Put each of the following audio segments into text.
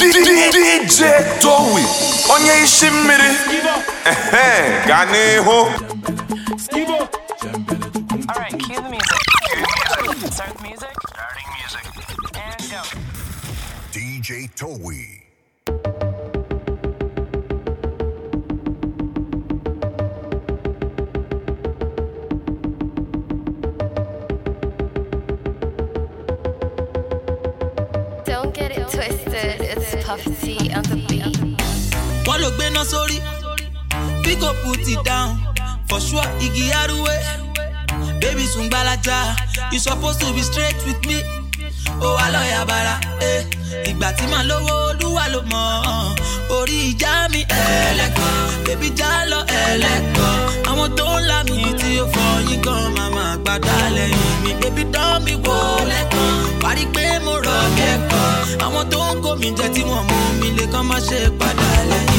DJ Dowie, on your eh, Ganeho. Alright, cue the music. Start music. Starting music. And go. DJ Towie. no sorry. We go put it down for sure. Iggy Aruwe, baby Sungbalaja, you supposed to be straight with me. Oh, aloya bara, eh. Ìgbà tí màá lówó olúwa ló mọ̀ orí ìjà eleko. ẹlẹ́kọ̀ọ́ bébí já lọ ẹlẹ́kọ̀ọ́ tó ń la mi tí ó fọyín gan màmá gbàdá lẹ́yìn mi Baby, dán mi wò lẹ́kọ̀ọ́ parí pé mo rọ̀ kẹ́kọ̀ọ́ àwọn tó ń kó mi jẹ tí wọ́n mú mi lè kán má ṣe padà lẹ́yìn.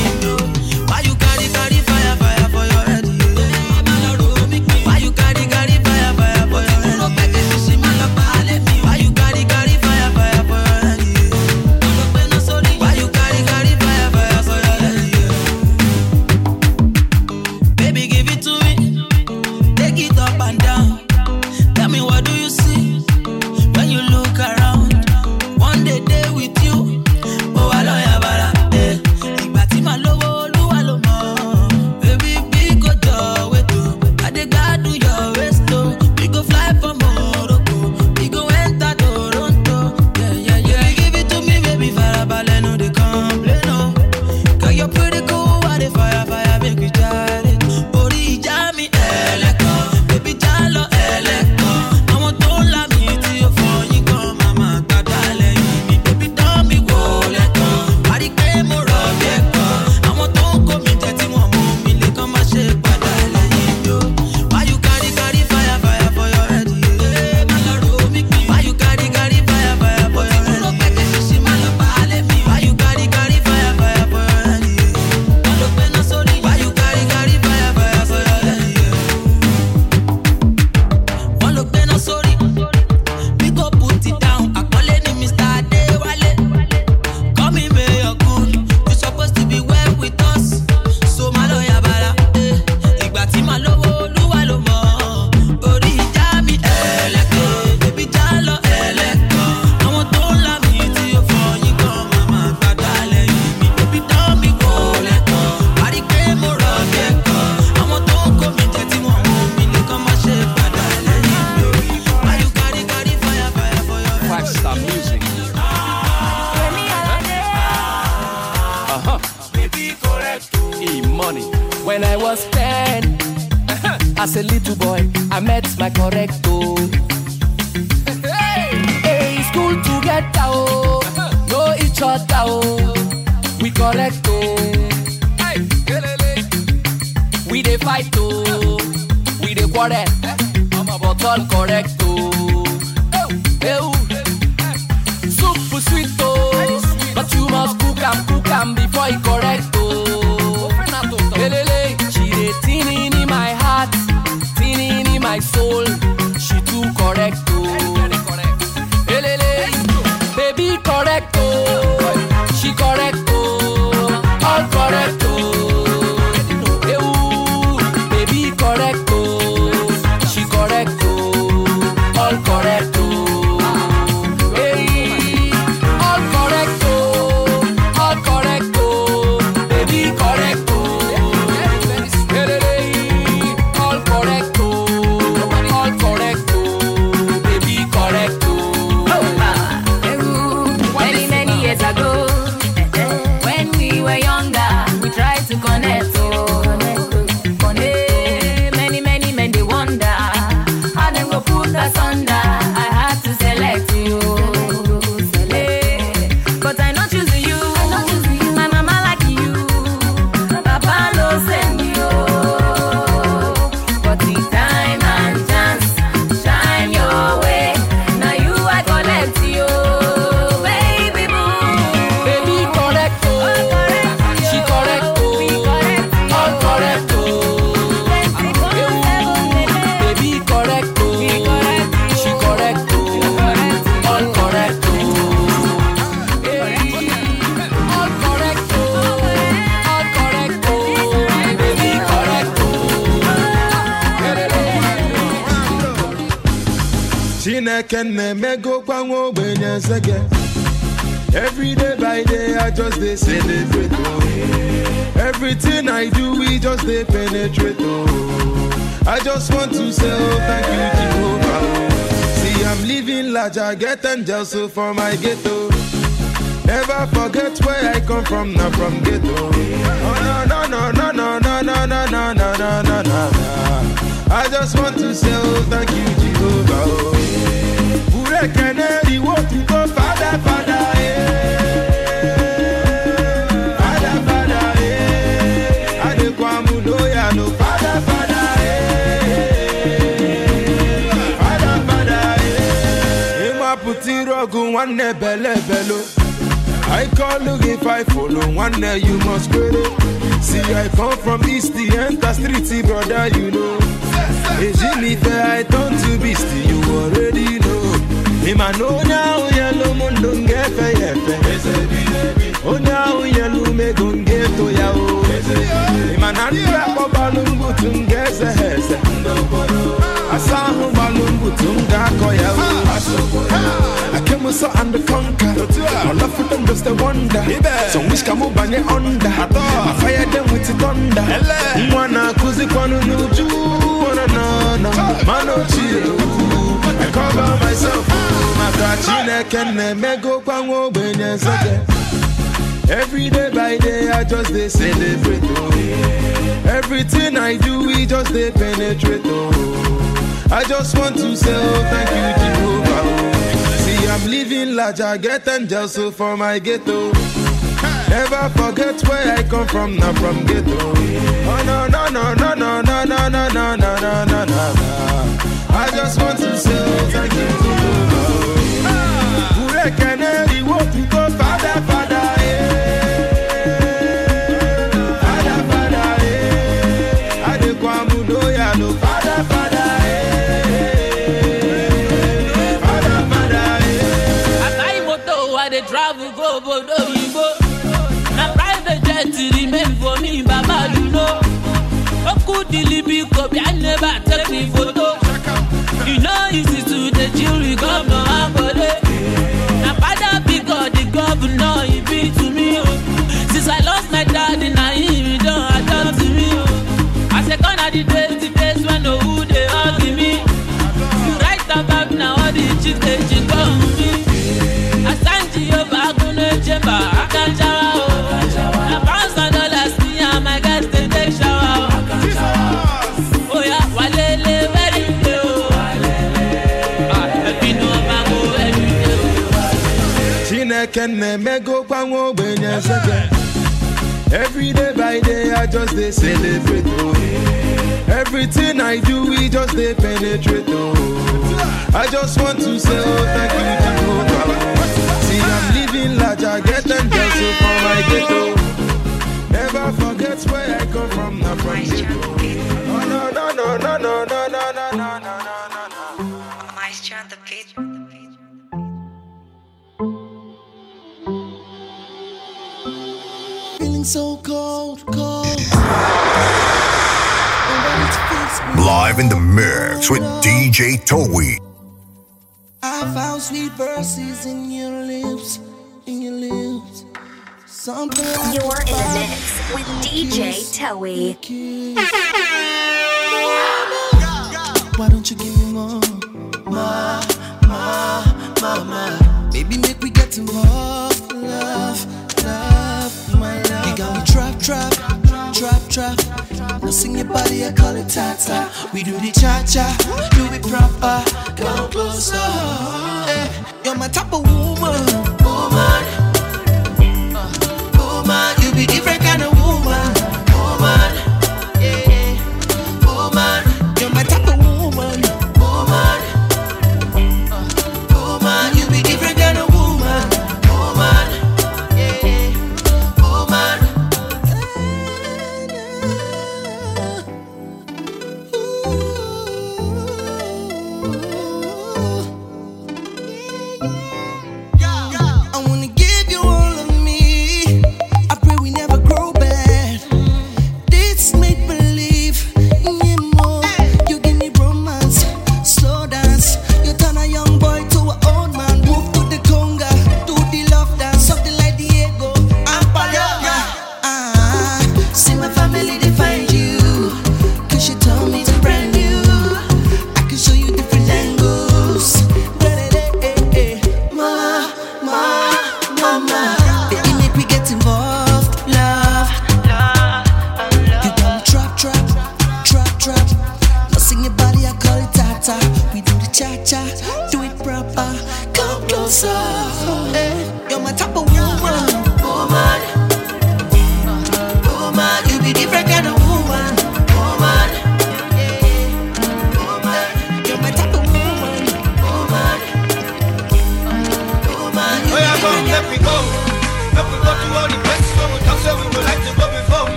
era correcto. Hey, school to get out, no each other, we correcto. We dey fight too, we dey quarrel, but all correct. Just want to say oh thank you jehovah oh see i'm living large i get angels so for my ghetto never forget where i come from na from ghetto oh no no no no no no no no no no no no i just want to say oh thank you jehovah oh burekene iwo tuko iru ọgụ nwanne I call you if I follow one you must quit See I come from east the enter street brother you know. Is me fair I turn to beast? You already know. Him I know now yellow moon don't get fair Oh now yellow me gon get to ya Him I not rap a balloon but Asahu balloon but um ga koya. I came so and the conquer My love for them just a wonder Some wish can move bang under I fire them with the thunder Mwana kuzi kwanu nuju. Wana na na Mano chill I cover myself. Maka chineke na-emego kwa nwa ogbenye nsege Every day by day I just dey celebrate oh. Everything I do we just dey penetrate oh I just want to say oh thank you Jehovah oh See I'm living large I get angels so for my ghetto Never forget where I come from na from ghetto Oh no no no no no no no no no no no no no I just want to say oh thank you Jehovah Oku dilibi kobi, I never take me photo. You know easy to the with governor Ambode. Na father big God, the governor, he be to me. Since I lost my daddy, now he don't adopt me. Oh. I say gonna the days, the days when no who they hug me. You write about now all the chicks they on me. Asanji Yoba Gune Chemba Akanjawa oh. Oh. Chineke na-emego kwa nwa ogbenye nsege Every day by day I just dey celebrate oh Everything I do we just dey penetrate oh I just want to say oh thank you Jehovah See I'm living large I get angels so for my ghetto Never forget where I come from na from ghetto Oh no no no no no no no no DJ Towie. I found sweet verses in your lips, in your lips. Something You're in the a mix with DJ Towie. Why don't you give sing your body, I call it tata. We do the cha cha, do it proper. Come closer, Eh, you're my type of woman.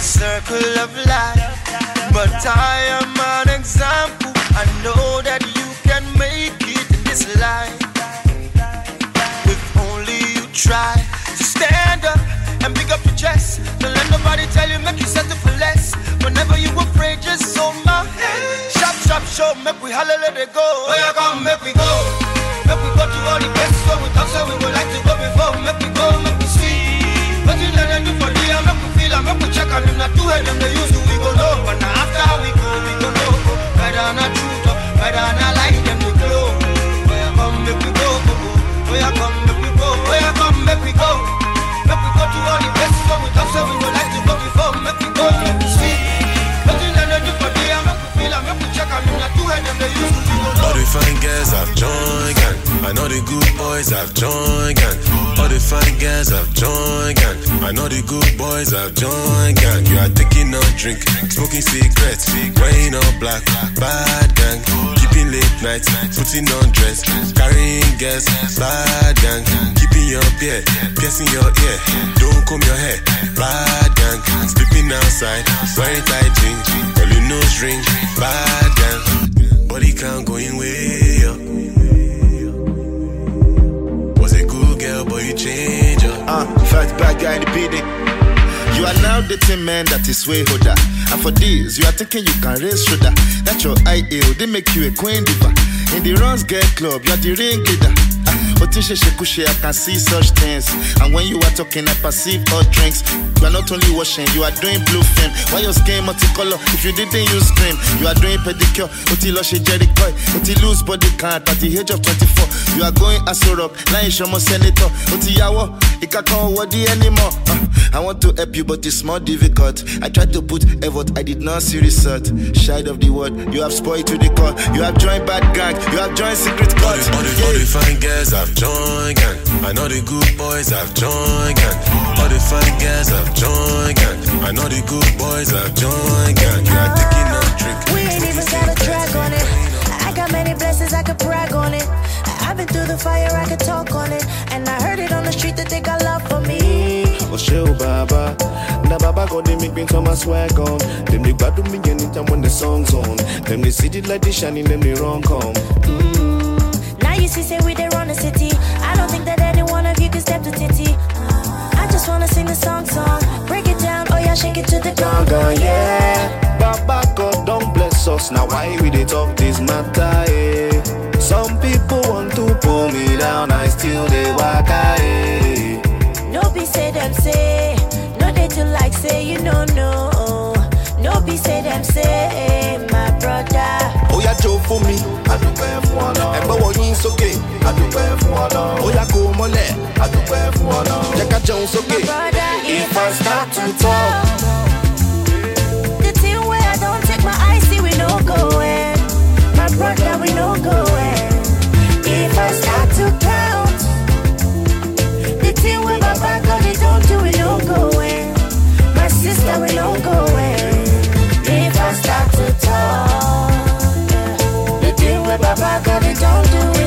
This circle of life. But I am an example. I know that you can make it in this life if only you try to stand up and pick up your chest. Don't let nobody tell you, make you settle for less. Whenever you afraid, just hold my hand. Shop, shop, show, make we holler, let it go. Oh, yeah, come, make we go. Fine girls have joined gang. I know the good boys have joined gang. All the fine girls have joined gang. I know the good boys have joined gang. You are taking a drink, smoking cigarettes, wearing all black, bad gang. Keeping late nights, putting on dress, carrying gas, bad gang. Keeping your beard, piercing your ear, don't comb your hair, bad gang. Sleeping outside, wearing tight jeans, all nose ring, bad gang. Count going way up. Was a good girl, but you change up. Uh, fat bad guy in the building. You are now dating men that is way holder. And for this, you are thinking you can raise shoulder. That's your ideal, they make you a queen diva. In the runs get club, you are the ring leader. Ah, Otishe Shekushe, I can see such things. And when you are talking, I perceive all drinks. You are not only washing, you are doing blue film. Why your skin multicolor? If you didn't use cream, you are doing pedicure. Oti Loshe Jerry Coy. Oti lose body count at the age of 24. You are going Aso Rock, line Shomo Senator. Oti Yawo, Ika can't wadi anymore. Uh, I want to help you, but it's more difficult. I tried to put effort, I did not see result. Shy of the word, you have spoiled to the core. You have joined bad gang, you have joined secret All the, all the, all the fine girls have joined gang. I know the good boys have joined gang. All the fine girls have joined gang. I know the good boys have joined gang. You are taking a drink. We ain't even got a track on it. I got many blessings, I could brag on it. I've been through the fire, I could talk on it. And I heard it on the street that they got love for me. Oh, show Baba. Now Baba go they make me turn my swag on. Them they glad to me anytime when the song's on. Them they see the light they shining, them they wrong come. Mm. Now you see, say we there on the city. To the gong gong, yeah. Baba God don't bless us. Now why we they talk this matter? Eh? Some people want to pull me down, I still they walk eh? No be say them say, no they do like say you no know. No be say them say, my brother. Ó yá jó fún mi, àdúpẹ́ fún ọ̀nà. Ẹ̀gbọ́n wọ̀ yín sókè, àdúpẹ́ fún ọ̀nà. Ó yá kó o mọ́lẹ̀, àdúpẹ́ fún ọ̀nà. Jẹ́ ká jẹun sókè. brother, If I start to talk. Back on it don't do,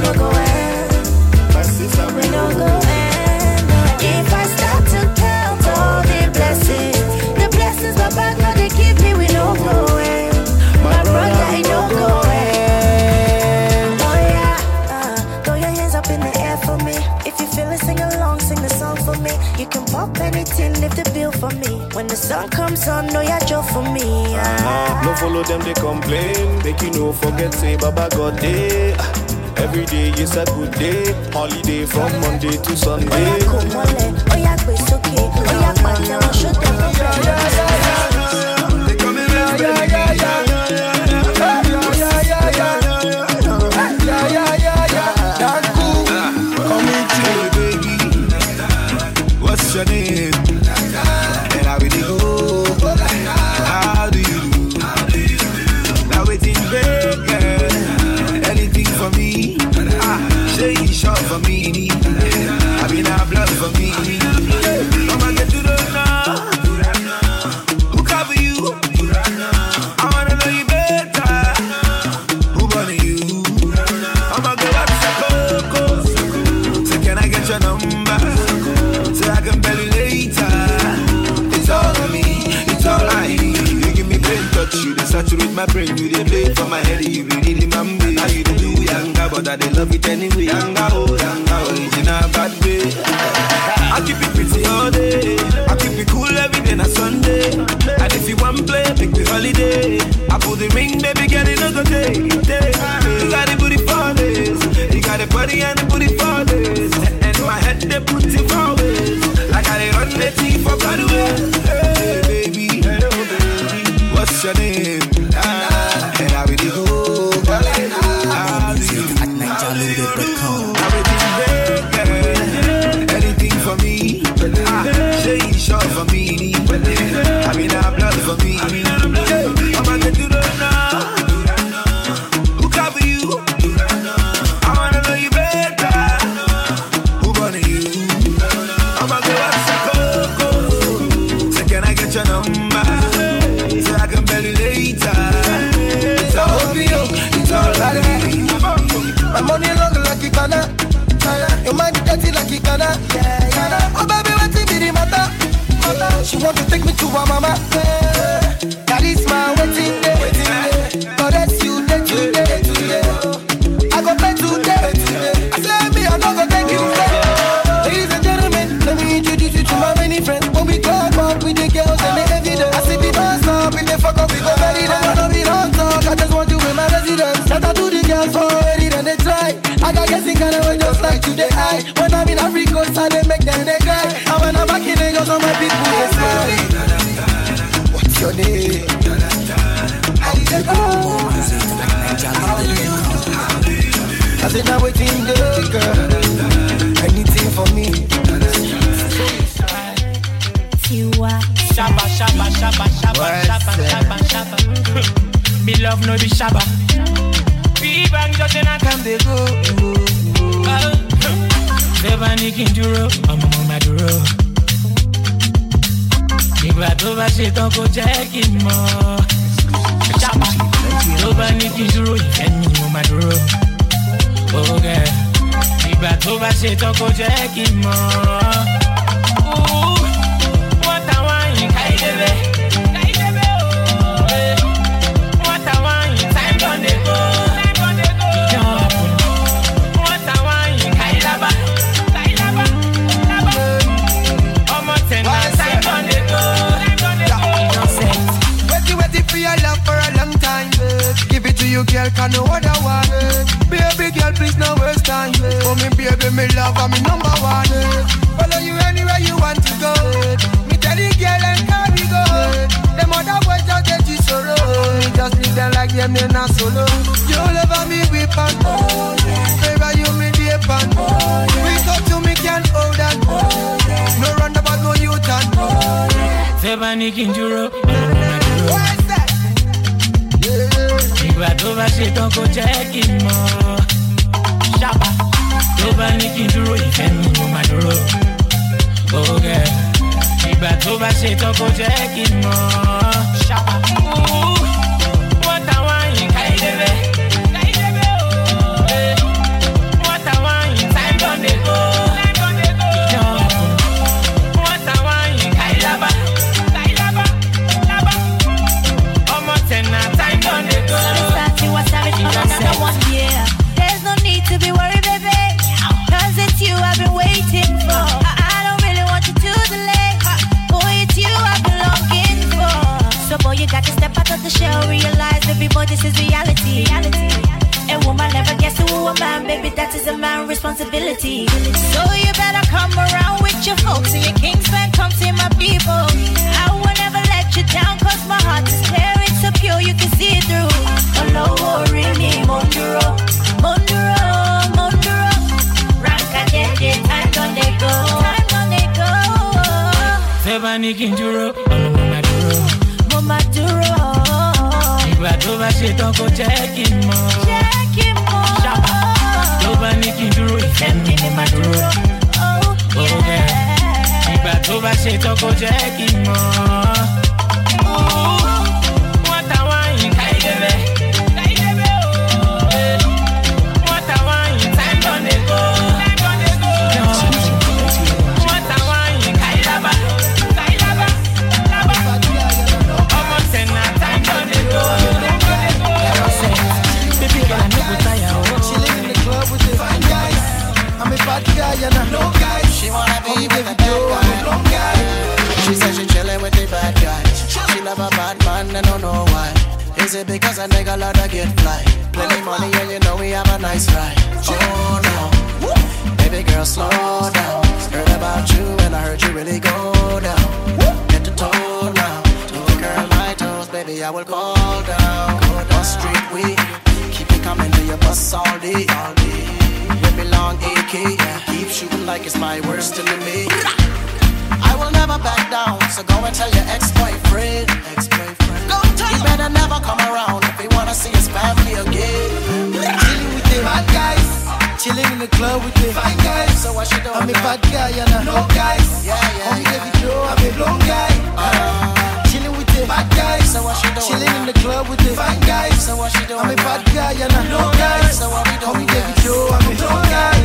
Sun come, sun, no, ya job for me. Ah, No follow them, they complain. Make you no forget, say Baba God day. Every day is a good day. Holiday from Monday to Sunday. Oh, yeah, oh, yeah, it's okay. Uber mama. shabba, shabba, shabba, shabba. Me love no be shabba. We bang just and a come they go. Bẹ́ẹ̀ ni kí duro, I'm on my dúró. Ìgbà tó bá ṣe tán kò go check n mọ̀. Ṣàpà tó bá ní kí n dúró, ìfẹ́ mi mo máa dúró. Ògẹ̀ ìgbà tó bá ṣe tán kò go check n mọ̀. you, girl, can no other one. Baby girl, please no waste time. For me, baby, me love, I'm number one. Eh. Follow you anywhere you want to go. Eh. Me tell you, girl, and carry go. Them other boys just get you solo. Me just need them like them, they not solo. You love me, we pan. Oh, yeah. Favor you, me dear pan. Oh, yeah. We talk to me, can't hold on. Oh, yeah. No run about no you turn. Oh, yeah. Seven, you can do ìgbà tó bá ṣe tán kò jẹ́ kí n mọ̀ ṣábà tó bá ní kí n dúró ìfẹ́ mi mo máa dúró ògẹ̀ ìgbà tó bá ṣe tán kò jẹ́ kí n mọ̀ ṣábà. Shell, realize, this is reality. reality. A woman never gets to a man, baby, that is a man responsibility. So you better come around with your folks and your kings, man, come see my people. I will never let you down, cause my heart is clear, it's so pure, you can see it through. Oh, no, worry me, Monduro, Monduro, Monduro. Ranka, yeah, time they go, time they go. Ìgbà tó bá ṣe tán kó jẹ́ kí n mọ̀. Jẹ́ kí n mọ̀. Tó bá ní kí n dúró, ìfẹ́ mi mo máa dúró. Oh. Ìgbà tó bá ṣe tán kó jẹ́ kí n mọ̀. Guy and I know guys. She wanna be with the bad guy. Guy. She said she chillin' with the bad guys. She love a bad man, I don't know why. Is it because a nigga love to get fly? Plenty money and you know we have a nice ride. Oh no, baby girl, slow down. Heard about you and I heard you really go down. Head to toe now. To the girl my toes, baby, I will call down. On street we keep it coming to your bus all day, all day. With me long AK, yeah. keep shooting like it's my worst enemy. I will never back down, so go and tell your ex-boyfriend. Ex-boyfriend. Go tell you better never come around if he wanna see his family again. Chilling with the bad guys. Chilling in the club with the fine guys. So what she doing I'm a bad guy and I know guys. Yeah, yeah, Homie yeah. David Joe, I'm a long guy. Chilling with the bad guys. So what she doing Chilling in the club with the fine guys. So what she doing I'm a bad guy and I know guys. So what we doing Homie David Joe, I'm a long guy.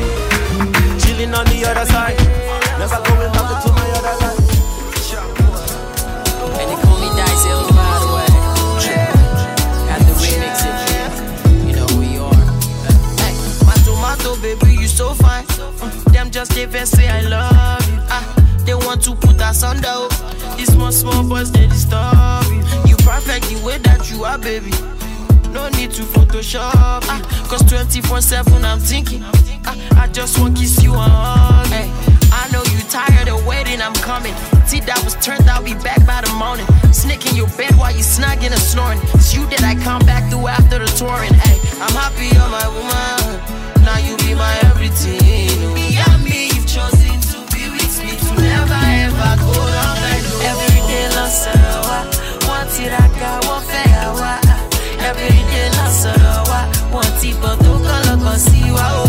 Chilling on the other side. Never going back to my other life. And they call me Dizel, by the way. Got the remix if you know who you are. Hey, my tomato baby, you so fine. Mm, Them just they vex say are, baby. No need to Photoshop. Ah, Cause 24 7 I'm thinking. Ah, I just want to kiss you hug. Hey, I know you tired of waiting, I'm coming. See, that was turned I'll be back by the morning. Snake in your bed while you snogging and snoring. It's you that I come back to after the touring. Hey, I'm happy you're my woman. Now you be my everything. Me and me, you've chosen to be with me. To never ever go down like Every day, lost Want it, I got one Want it, but don't call up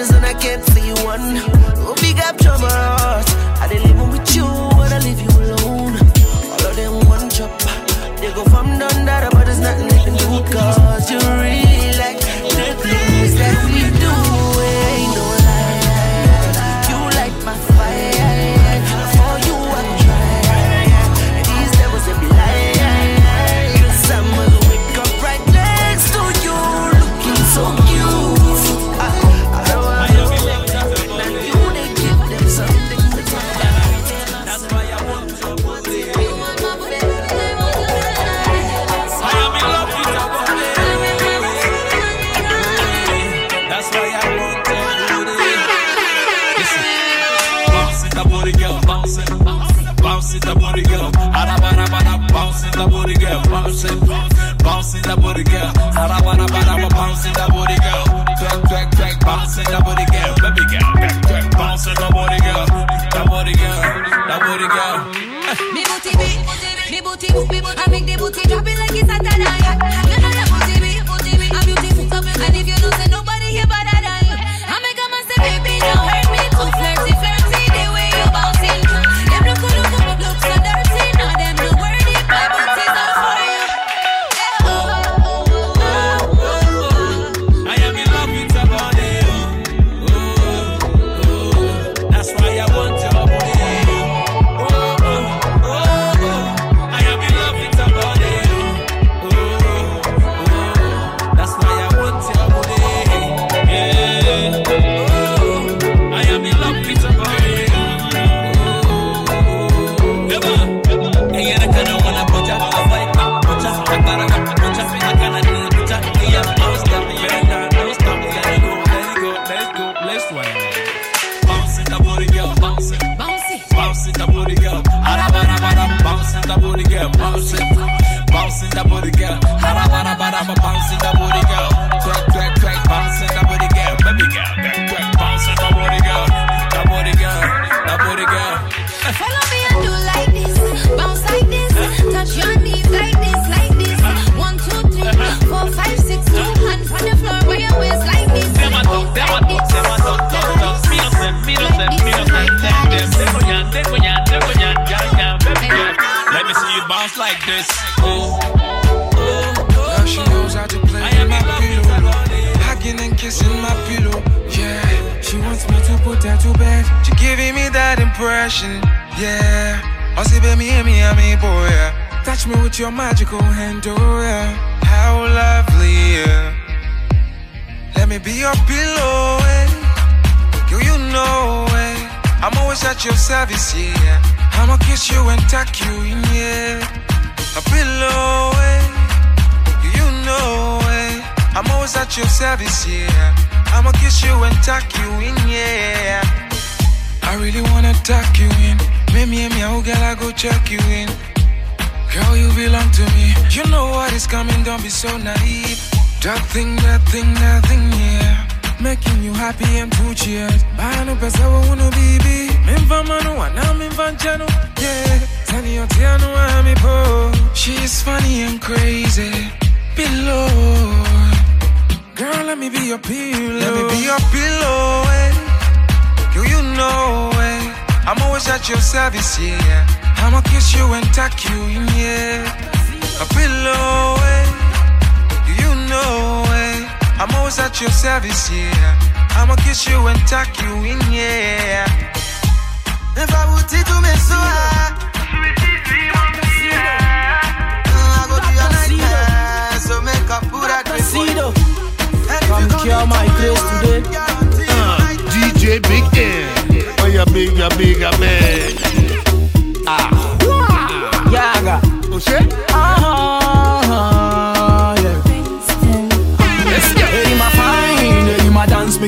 99 and I can't see one. Bounce it, the booty girl, hara bara bara, bounce it, the booty girl, twerk twerk twerk, bounce it, the booty girl, baby girl, twerk twerk, bounce it, the booty girl, the booty girl, the booty girl. Me booty me booty me booty, I make the booty drop it like it's a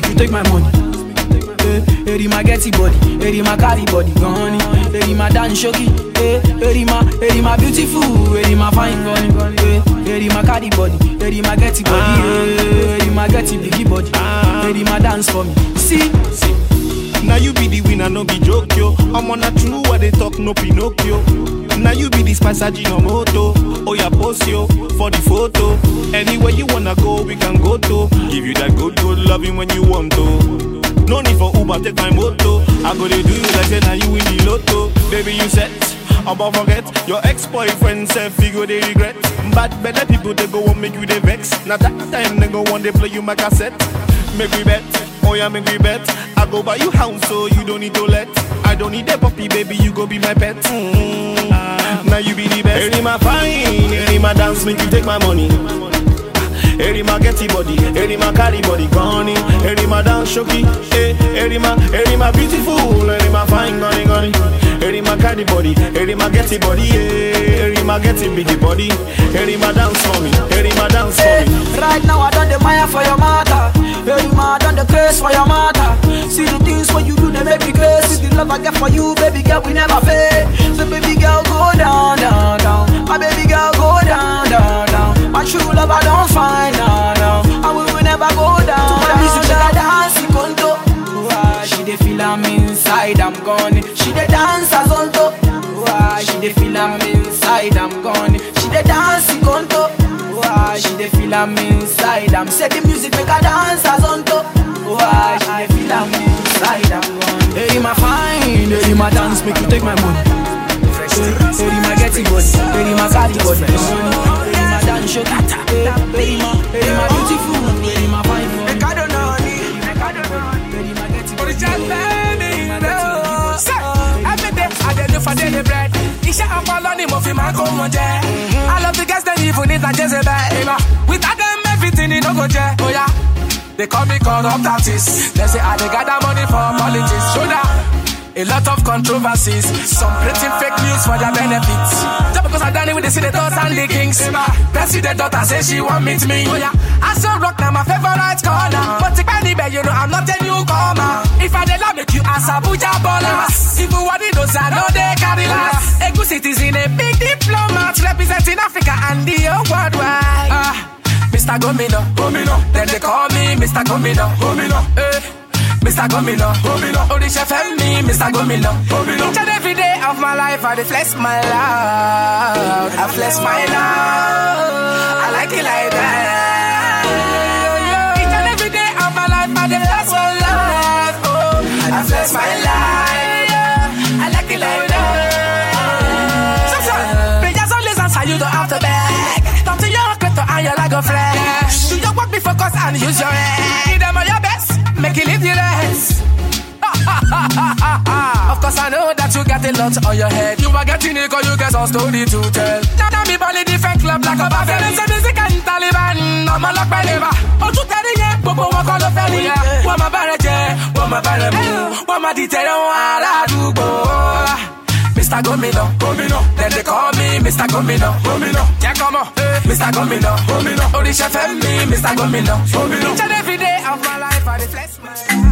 make you take my money. Eh, hey, my getty body, my carry body, gone. My dance shoki, my, hey, my beautiful, my fine gone. Hey, my carry body, my getty body, ah. eh, hey, hey, my getty biggie body, ah. hey, my dance for me. See, see. Now you be the winner, no be joke yo. I'm on a true what they talk, no Pinocchio. Now you be this the spice moto. Oh yeah, post yo for the photo. Anywhere you wanna go, we can go to. Give you that good, good loving when you want to. No need for Uber, take my moto. I go to do you like say now you win the lotto. Baby, you set. About forget your ex-boyfriend said figure they regret. But better people they go and make you they vex. Now that time they go on they play you my cassette. Make we bet, oh yeah, we bet. I go buy you house so you don't need to let. I don't need a puppy, baby, you go be my pet. Mm. Now you be the best. Any my fine, any my dance, make you take my money. Eri ma getty body, eri ma carry body gone Eri ma dance shoki, eh Eri ma, eri ma beautiful, eri ma fine gone gone Eri ma carry body, eri ma getty body, eh Eri ma getty biggie body, eri ma dance for me, eri ma dance for me Right now I done the mire for your mother. Hey, ma, I done the craze for your mother. See the things what you do, they make me crazy. See the love I get for you, baby girl, we never fade. So baby girl, go down, down, down. My baby girl, go down, down, down. My true love I don't find, no, no. And we will never go down. To my music, she got dance, she conto. Why she dey feel I'm inside, I'm gone. She dey dance as on top. She dey feel I'm inside, I'm gone. She dey dance, conto. Why she dey feel I'm inside? I'm say the music make her dance as on top. She dey feel I'm inside? I'm gone. Hey, my fine, hey, my dance make you take my money. Hey, my getty body, hey, my carry body. Hey, my dance show, my, hey, my beautiful, Iṣẹ́ ọpọlọ ni mo fi máa kó wọn jẹ. I love the girls dem even if na Jezebel. Without them everything e no go jẹ. Oya, oh, they call me corrupt artist. They say I dey gather money for politics. Shoulder. A lot of controversies, some pretty fake news for their benefits. Just because I done it with the senators and the kings. The daughter say she want meet me. Oh yeah, I saw rock now my favorite corner. But if anywhere you know I'm not a newcomer. If I dey love make ask Abuja ballers. Even what it does I know they carry last. A good citizen, a big diplomat representing Africa and the Mr. Gomino, Gomino. Then they call me Mr. Gomino, Gomino. Eh. Mr. Gomino, Gomino. Oh, this FM me, Mr. Gomino, Gomino. Each and every day of my life, I flex my loud. I flex my loud. I like it like that. I flex my life. I like it like that. So, so, bitch, just always answer you don't have to beg. Talk to your work, be focused and use your head. Give them all your best, make it live. of course, I know that you got a lot on your head. You are getting it cause you get some story to tell. Now, me in different club like a buffet. Them say music and Taliban, I'm a lock by never. Ojú tẹ̀lé yẹn, gbogbo wọn kọ́ ló fẹ́ rí. Wọ́n máa bẹ̀rẹ̀ jẹ, wọ́n máa bẹ̀rẹ̀ mú. Wọ́n máa dìtẹ̀ wọn aládùúgbò. Mr. Gomino, Gomino. Then they call me Mr. Gomino, Gomino. Yeah, come on, Mr. Gomino, Gomino. Orisha FM me, Mr. Gomino, Gomino. Each and every day of my life, I dey flex my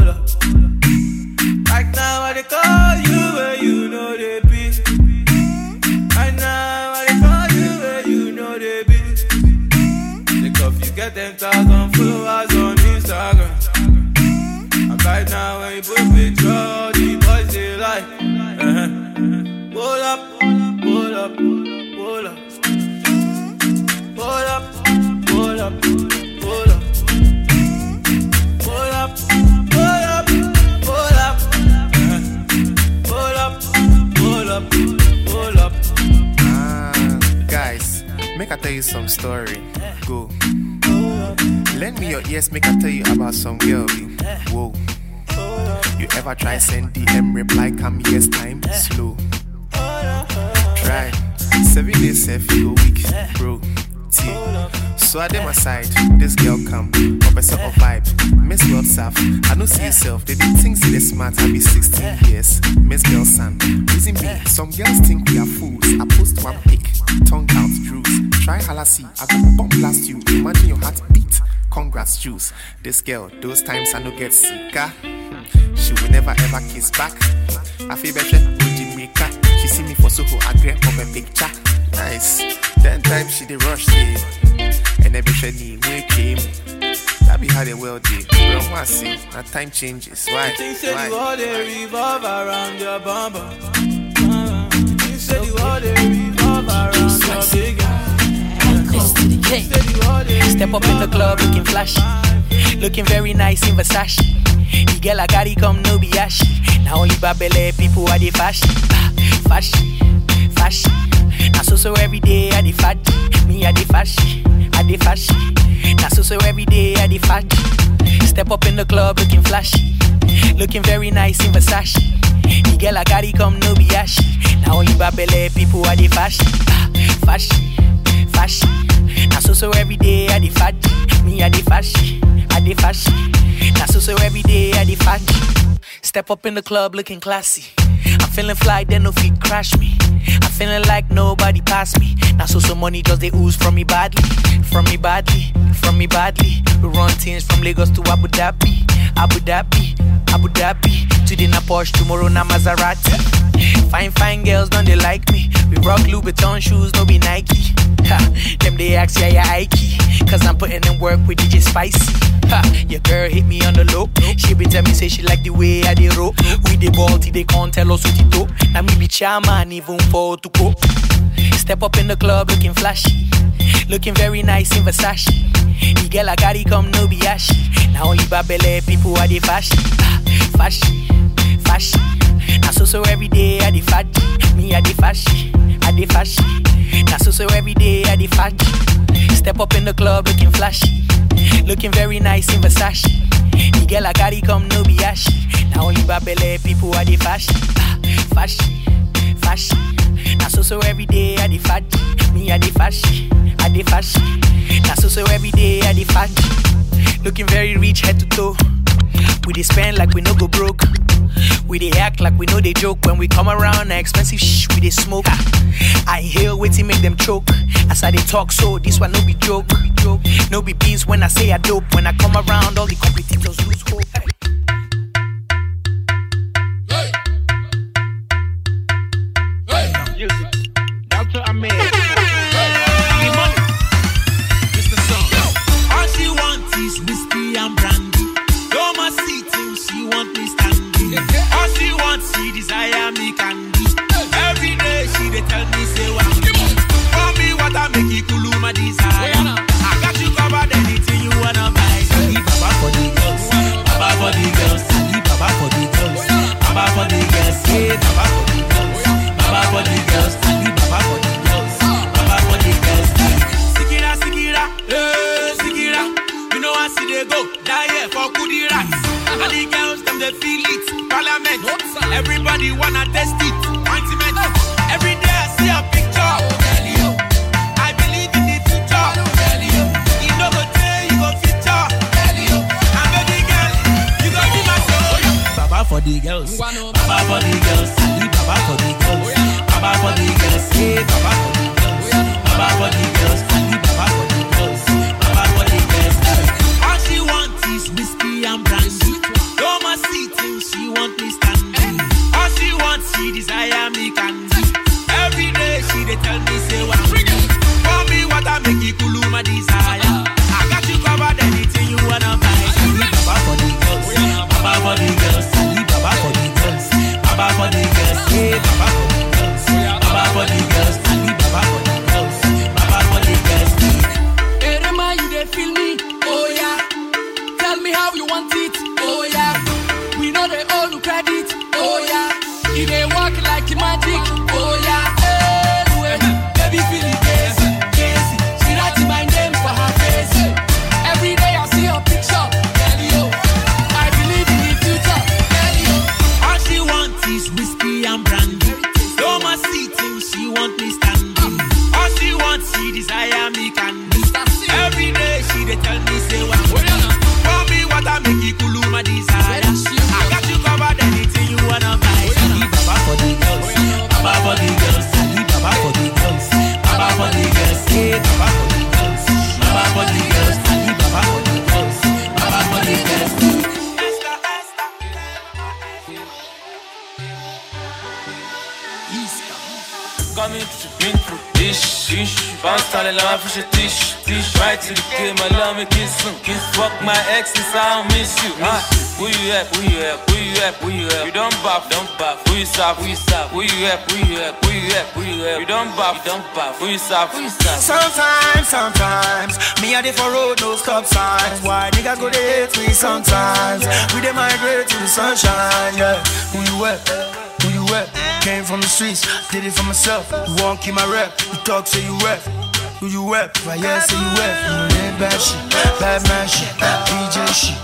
I they call you where you know they be. Right now I they call you where you know they be. Because you get them thousand followers on Instagram. And right now when you put picture, all the boys they like. Uh-huh. Hold up, hold up, hold up. Hold up, hold up, hold make I tell you some story. Go. Lend me your ears, make I tell you about some girl. Whoa. You ever try send DM reply come yes time slow. Try seven days go week, bro. So I dem aside, this girl come, sort of vibe. Miss World South, I don't see yourself. They did think see the smart, I be 16 years. Miss Girl Son, reason me, some girls think we are fools. I post one pic, tongue out, Drews. Try halassi, I go bomb blast you. Imagine your heart beat. Congrats, juice. This girl, those times I no get sika. She will never ever kiss back. I feel better, Mika. She see me for Soho, I grab up a picture. Nice. Ten times she did rush day. And every shady we came. That be how the world did. Bro, I see. Now time changes. Why? You think say the Why? world they revolve around your bumper? You think say the world they revolve around your big S to the K. Step up in the club looking flashy. Looking very nice in Versace. The girl I got it come no be ashy. Now only Babele people are the fashion. Fashion, fashion. Now so so every day I the fat. Me I the fashion, I the fashion. Now so so every day I the fat. Step up in the club looking flashy. Looking very nice in Versace. The girl I got it come no be ashy. Now only Babele people are the fashion. Ah, Fashion, fashion. Now so so every day I the fat. Me I the fashion, I the fashion. Now so so every day I the fat. Step up in the club looking classy. Feeling fly, then no feet crash me. I'm feeling like nobody pass me. Now so so money just they ooze from me badly, from me badly, from me badly. We run things from Lagos to Abu Dhabi, Abu Dhabi, Abu Dhabi. Today na Porsche, tomorrow na Maserati. Fine fine girls don't they like me? We rock Louis Vuitton shoes, no be Nike. Ha, them they ask yeah yeah Ike. Cause I'm putting in work with DJ Spicy. Ha, your girl hit me on the low. She be tell me say she like the way I dey roll. We the ball till they can't tell us what to do. Now me be chairman even for to go. Step up in the club looking flashy. Looking very nice in Versace. The girl I got it come no be ashy. Now only Babele people are the fashion. Ah, Fashion, fashion. Now so so every day I the fat. Me I the fashion, I the fashion. Now so so every day I the fat. Step up in the club looking flashy. Looking very nice in Versace. The girl I got it come no be ashy. Now only Babele people are the fashion. Ah, Fashion. Now so so every day I the fat. Me I the fashion, I the fashion. Now so so every day I the fat. Looking very rich head to toe. We dey spend like we no go broke. We dey act like we know they joke when we come around. Na expensive shh, we dey smoke. I inhale waiting make them choke. As I dey talk so, this one no be joke. No be beans when I say I dope. When I come around, all the competitors lose hope. Hey. Dr. Ahmed. Mr. Son. All she wants is whiskey and brandy. No more sitting, she want me standing. All she wants, she desire me candy. Every day she dey tell me say one. Me, what I make cool my desire. I got you covered anything you wanna buy. Baba for the girls, Baba for the girls, Baba for the girls, Baba for the girls, yeah, Baba everybody wanna test it. Buff, don't buff. Who you soft? Sometimes, sometimes, me a dey for road, no stop signs. Why niggas go dey hate me sometimes? We dey migrate to the sunshine, yeah. Who you at? Who you at? Came from the streets, did it for myself. You won't keep my rep, you talk say you rep. Who you rep? If I yes, say you rep. You that bad shit, bad man shit, DJ shit,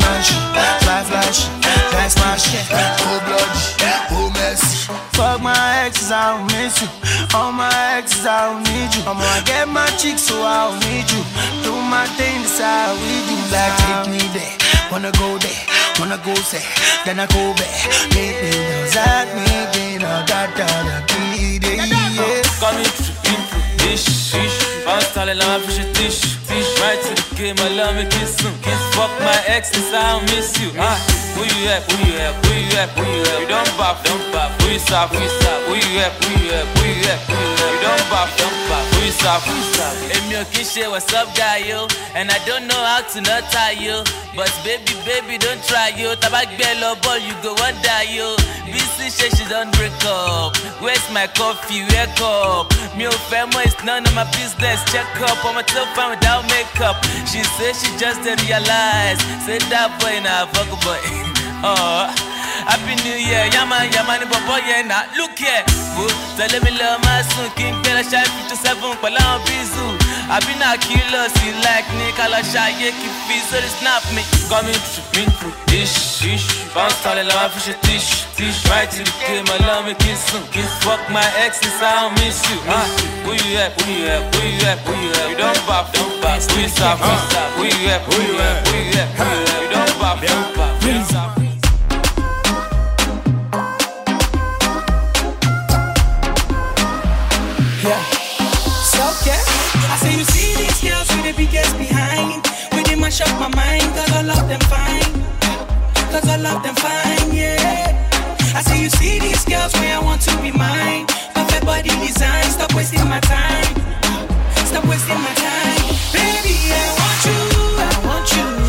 man shit, fly fly shit, that's my shit, cold blood shit, oh messy. Fuck my exes, I don't miss you. All my exes, I don't need you. I'm gonna get my chicks, so I don't need you. Do my thing, that's how we do. Like take me there, wanna go there, wanna go there, then I go back. Make me know that me, then I got that, yeah. Coming to me through ish, ish. Bounce talent, love, fish a tish, tish. Right to the game, I love me kiss soon. Kiss fuck my ex, I don't miss you. Ah, who you at? Who you at? Who you at? Who you at? You don't buff, don't buff. Who you soft? Who you soft? Who you at? Who you at? Who you at? Who you at? You don't buff, don't buff. Who you soft? Who you soft? Èmi ò kí what's up guy yo, and I don't know how to not tie yo. But baby, baby, don't try yo. Taba gbẹ ball, you go wonder yo. Bísí ṣe she don break up. Where's my coffee? Wake up. Mi ò fẹ́ mọ̀, none of my business. Check up, ọmọ tó fine without makeup. She say she just dey realize. Say that boy na fuck boy. Oh, Happy New Year, yama yama ni bọ̀bọ̀ yẹn na look here. Wo tẹ̀lé mi lọ máa sùn kí n lọ ṣáà fifty seven pẹ̀lú àwọn bízù. Àbí náà kí lọ sí like ní ká lọ ṣàyè kí fi sórí snap mi. Coming through me through ish ish. Bounce tálẹ̀ lọ́wọ́ fi ṣe tish tish. Right to the game, my love me kiss sùn. Fuck my ex I don't miss you. Ah, who you help, who you help, who you help, who you help. You don't bop, don't bop. Who you stop, who you stop. Who you help, who you help, who you. Don't bop, don't bop. Mash up my mind, cause I love them fine. Cause I love them fine, yeah. I say you see these girls where I want to be mine. Perfect body design, stop wasting my time. Stop wasting my time. Baby, I want you, I want you,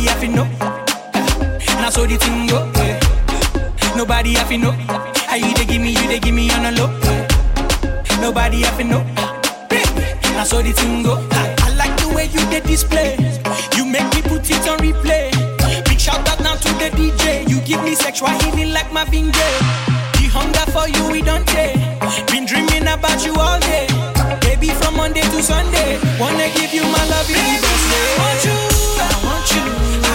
Nobody have to know, and I saw the thing go. Eh. Nobody have to know how you they give me, you they give me on a low. Eh. Nobody have to know. I saw the thing go. I, I like the way you did display. You make me put it on replay. Big shout out now to the DJ. You give me sexual healing like Marvin Gaye. The hunger for you we don't take. Been dreaming about you all day. Baby from Monday to Sunday. Wanna give you my love way. You. You.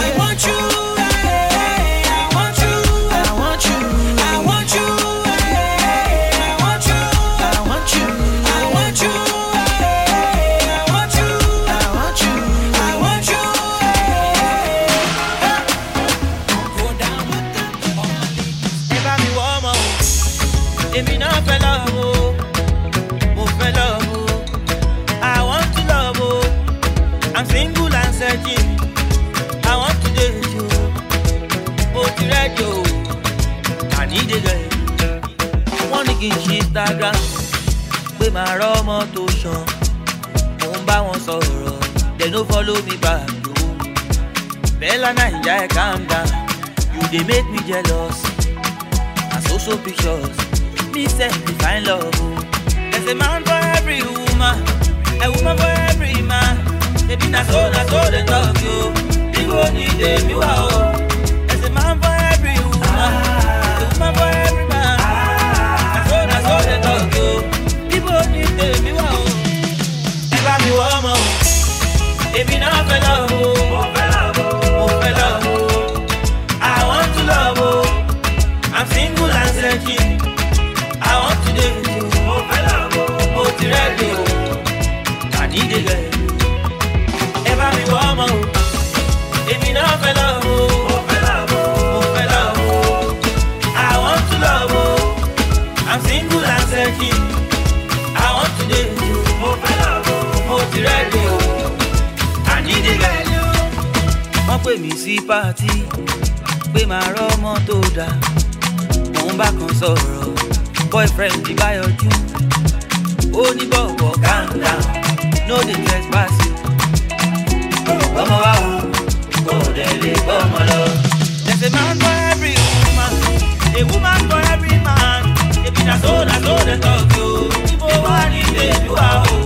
Dey make me jealous. and social pictures. Me say we find love. oh. There's a man for every woman, a woman for every man. Baby, na so, na so they talk you. People need them, you are. oh. Pàtí pé màá rọ́mọ tó dáa òun bá kan sọ̀rọ̀ boyfriend ti bá yọjú ó ní bọ̀wọ̀ calm down no dey trespass you ọmọ wa wo kò dẹ̀ lè gbọ́mọ lọ. there's a man for every woman a woman for every man ebi na so na so dey talk yo ibo wa ni do wa o.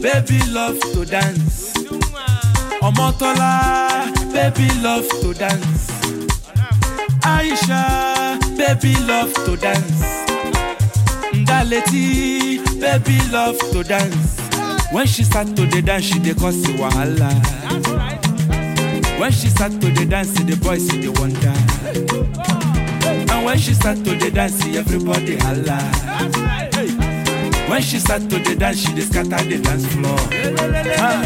baby love to dance. Ọmọtọ́lá baby love to dance. Aisha baby love to dance. Ndaleti baby love to dance. When she start to dey dance, she dey cause wahala. When she start to dey dance, the boys dey wonder. And when she start to dey dance, everybody holla. When she start to the dance, she dey scatter the dance floor. Huh?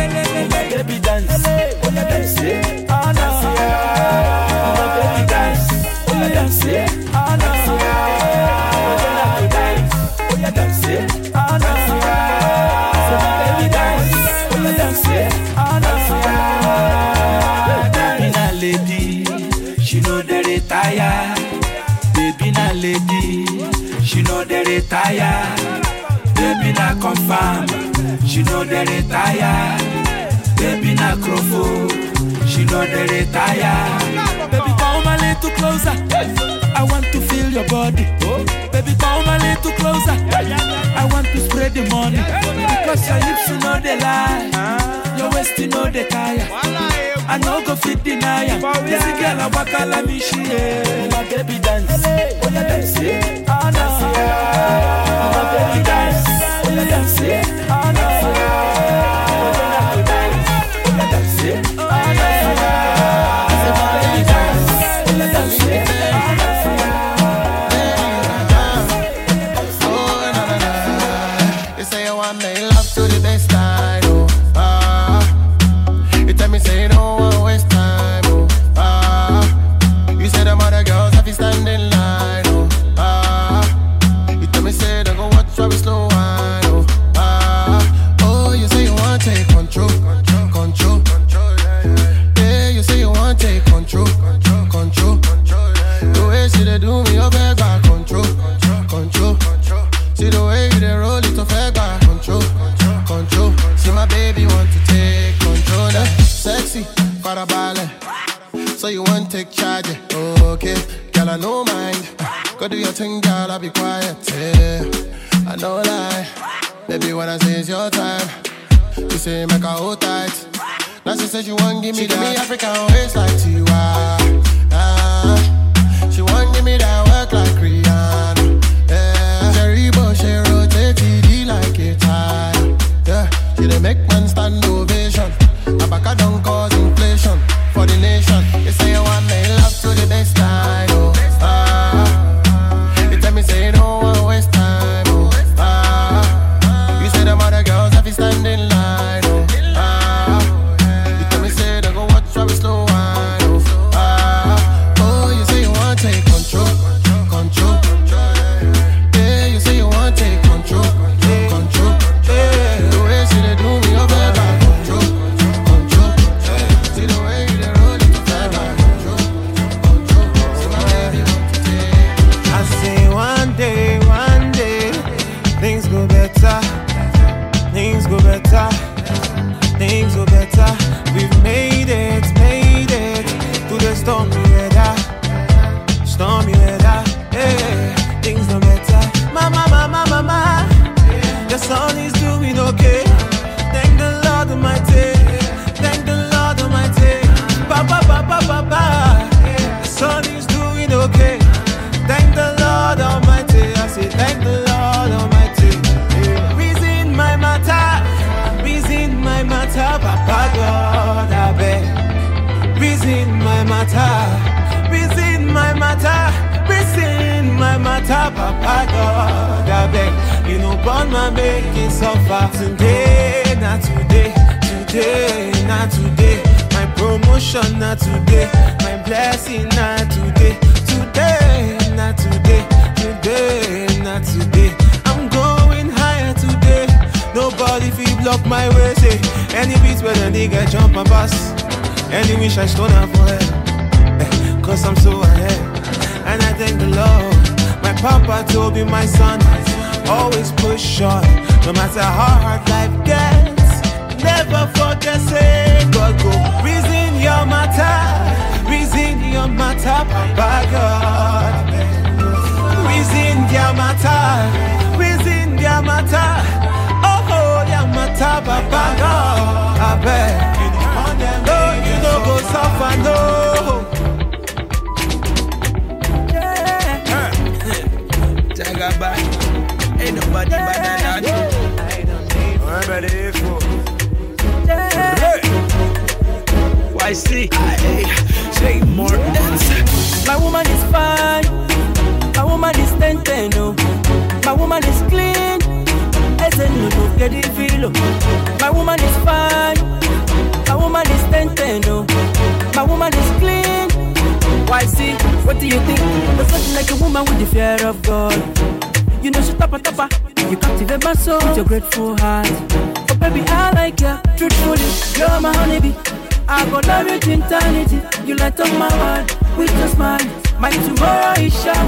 My baby dance, oh dance, ah, oh. My baby dance, oh dance, oh no. Retire, baby, lady, she retire. Confirm. She know dey retire. Baby na crofo she know dey retire. Baby come a little closer. I want to feel your body. Baby come a little closer. I want to spread the money. Because your lips you no dey lie. Your waist you no dey tire. I no go fit deny am. This girl a walk like me she yeah. My baby dance, oh yeah dance, eh. ah, oh no. My baby dance. Yes, yes, know.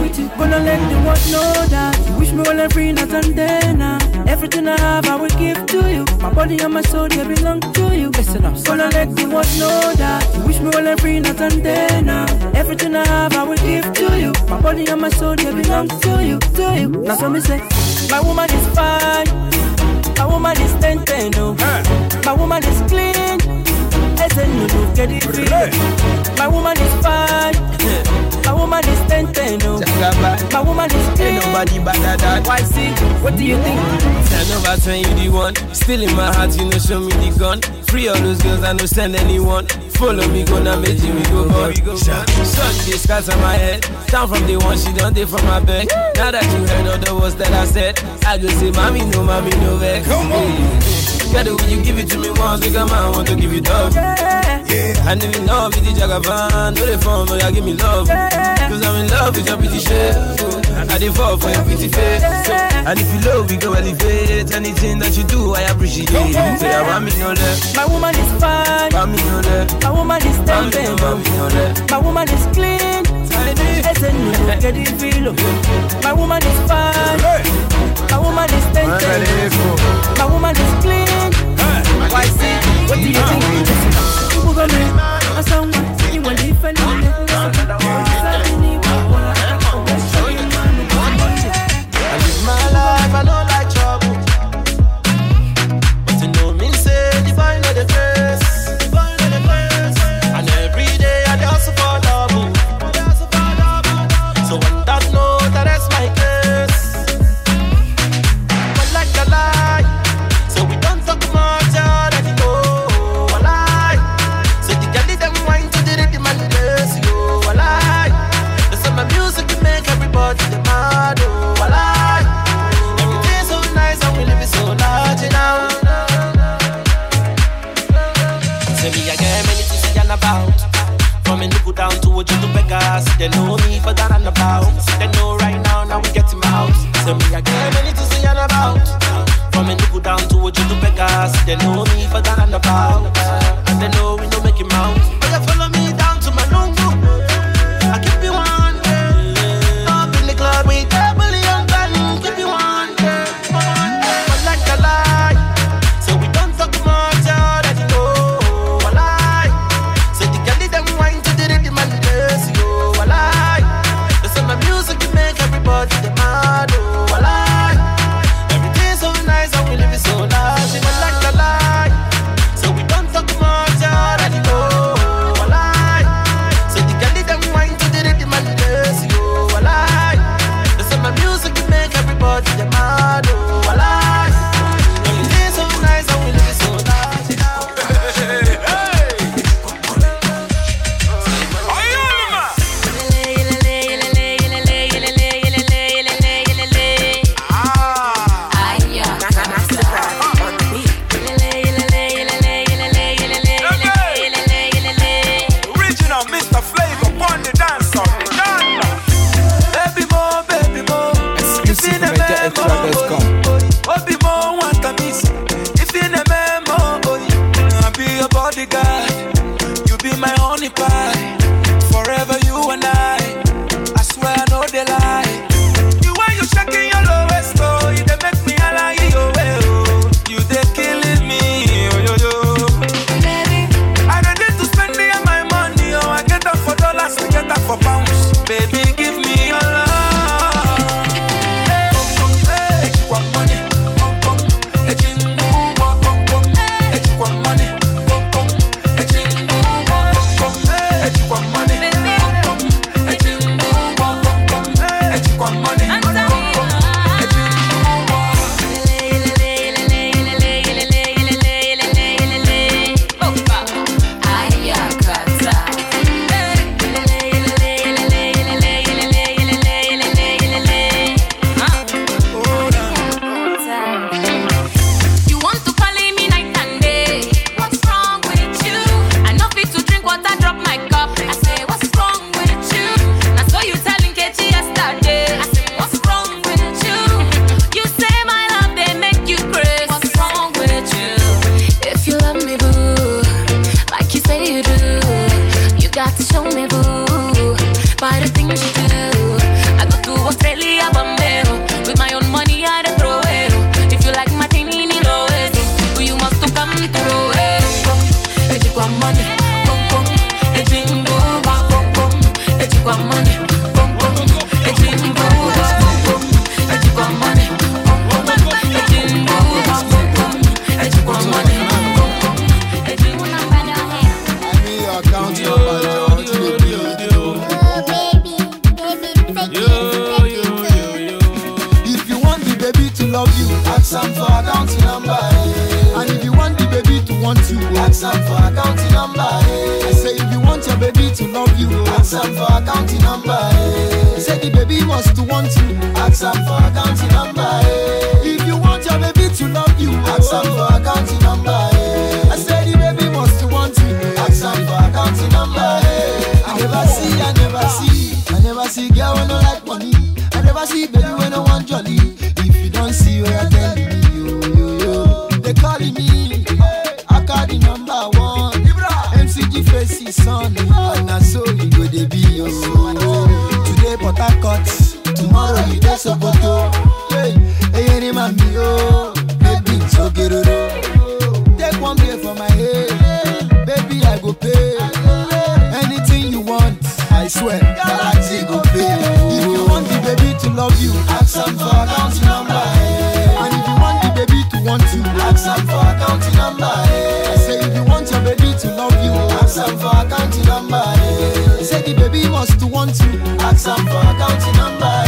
With you. Gonna let the world know that you wish me well every night and day now. Everything I have, I will give to you. My body and my soul, they belong to you. Listen up. Gonna let the world know that you wish me well every night and day now. Everything I have, I will give to you. My body and my soul, they belong to you, to you. Now so me say, my woman is fine. My woman is ten ten, oh. My woman is clean. Eze no no get it feel. My woman is fine. My woman is ten ten, oh. My woman is clean. Ain't nobody better than Why see? What do you think? Stand over when you the one. Still in my heart, you know, show me the gun. Free all those girls, I no send anyone. Follow me, gonna make you, we go on. Sun, the skies on my head. Down from the one, she done day from my bed. Now that you heard all the words that I said, I go say, mommy, no, mommy, no vex. Come on. Get it when you give it to me once, big man want to give it up. Yeah. And if you know if it's Jagaban, no they phone, no, you give me love. Cause I'm in love with your pretty shape. I did fall for your pretty face. And if you love, we go elevate. Anything that you do, I appreciate. Say, I want me no left. My woman is fine. Want me no left. My woman is ten, Want me no left. My woman is clean. Eze no no get it feel. My woman is fine. My woman is ten. My woman is clean. Why see? What do you think? I live my life, I They know me for that and about. They know right now, now we get him out. Say me I get many to see and about. From a nickel down to a to Vegas. They know me for that and about. And they know we don't make him out. Ask number. eh. If you want your baby to love you, ask number. eh. I say the baby must you, ask number. eh. I never see, I never see, I never see girl when no like money. I never see baby when no want jolly. If you don't see where I hey, any mami yo, baby it's. Take one beer for my head, baby I go pay. Anything you want, I swear, Galaxy go pay. If you want the baby to love you, ask am for account number. eh. And if you want the baby to want you, ask am for account number. eh. I say if you want your baby to love you, ask am for account number. eh. Say the baby must want you, ask am for account number.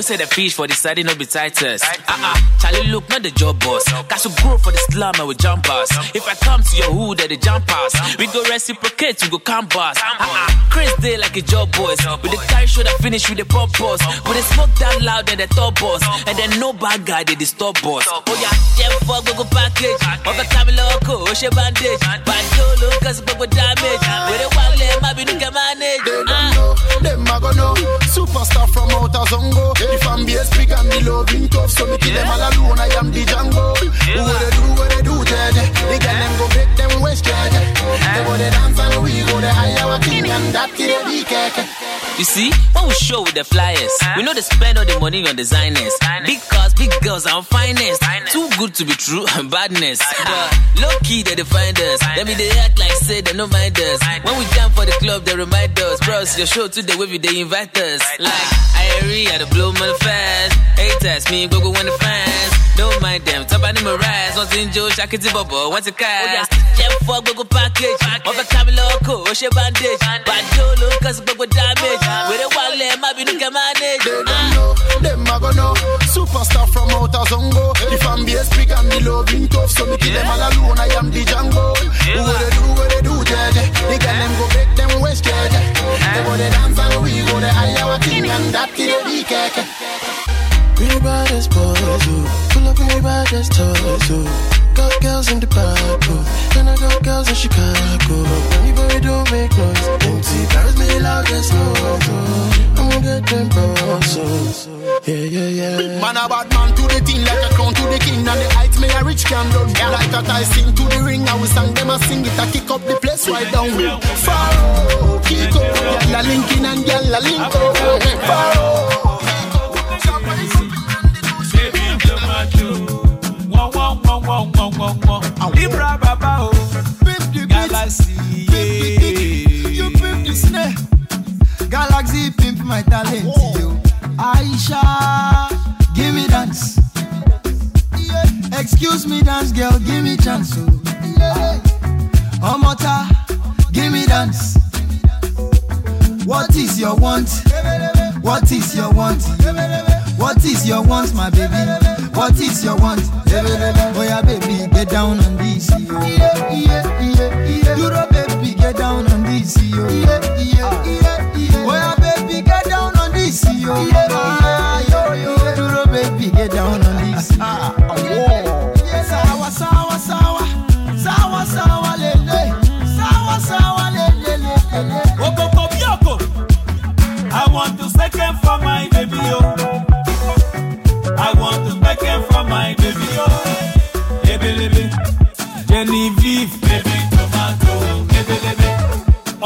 We say the fish for the side, no be tightest. Uh uh, Charlie, look, not the job boss. Cause you grow for the slum and we jump us. If I come to your hood, they jump us. We go reciprocate, we go canvas. Uh uh, Chris day like a job boys. With the carry show that finish with the pop boss. With the smoke that loud and the top boss. And then no bad guy, they disturb boss. Oh yeah, Jeff fuck, go go package. Over Camilo, oh she bandage. Bad yo, look, cause go damage. With the one leg, my be look manage. They don't know, them a go know. Superstar from outer Zongo. I'm BS big and the loving tough, so me kill them all alone. I am the Django. Who would they do, what they do, dead? The girl them go break them waist, dead. They go they dance and we go they high our king and that kid they be keke. You see, when we show with the flyers, we know they spend all the money on designers. Big cars, big girls, and finest. Too good to be true, badness. But low key, they define us. Let me they act like say they no mind us. When we jam for the club, they remind us. Bros, your show today, with you, they invite us. Like, I agree, I the blow my fast. Haters, me, go go when the fans. Don't mind them, top of them rise. Once in Joe, shake it, bubble, once a cast. Jeff fuck, go go package. Over Camilo, oh, she bandage. Bad Joe, look, cause go go damage. With a wallet, my be look at manage. They don't ah. know, them a go know. Superstar from outer Zongo. If I'm BS big and the loving tough, so me kill them all alone. I am the Django. Who would they do, what they do, dead? The girl them go break them waist, dead. They go they dance and we go they high our king and that kid they be We the baddest boys, ooh. Pull up in the baddest toys, ooh. Got girls in the back, ooh. And I got girls in Chicago. Anybody don't make noise. Empty Paris, me the loudest noise, ooh. I'ma get them bosses. Yeah, yeah, yeah. Big man a bad man to the thing like a crown to the king and the heights me a rich can done. Like that I sing to the ring, I will sing them a sing it, I kick up the place right down. Faro, Kiko, gyal a linking and gyal a link up. Faro. Baba, Galaxy, You pimp the snare. Galaxy pimp my talent, yo. Aisha, give me dance. Excuse me, dance girl, give me chance, oh. Omota, give me dance. What is your want? What is your want? What is your want, my baby? What is your want? Oh yeah, baby, get down on this. Yo. Yeah, yeah, yeah, yeah. Euro baby, get down on this. Yo. Yeah, yeah, yeah, yeah. Oh yeah, baby, get down on this. Yo.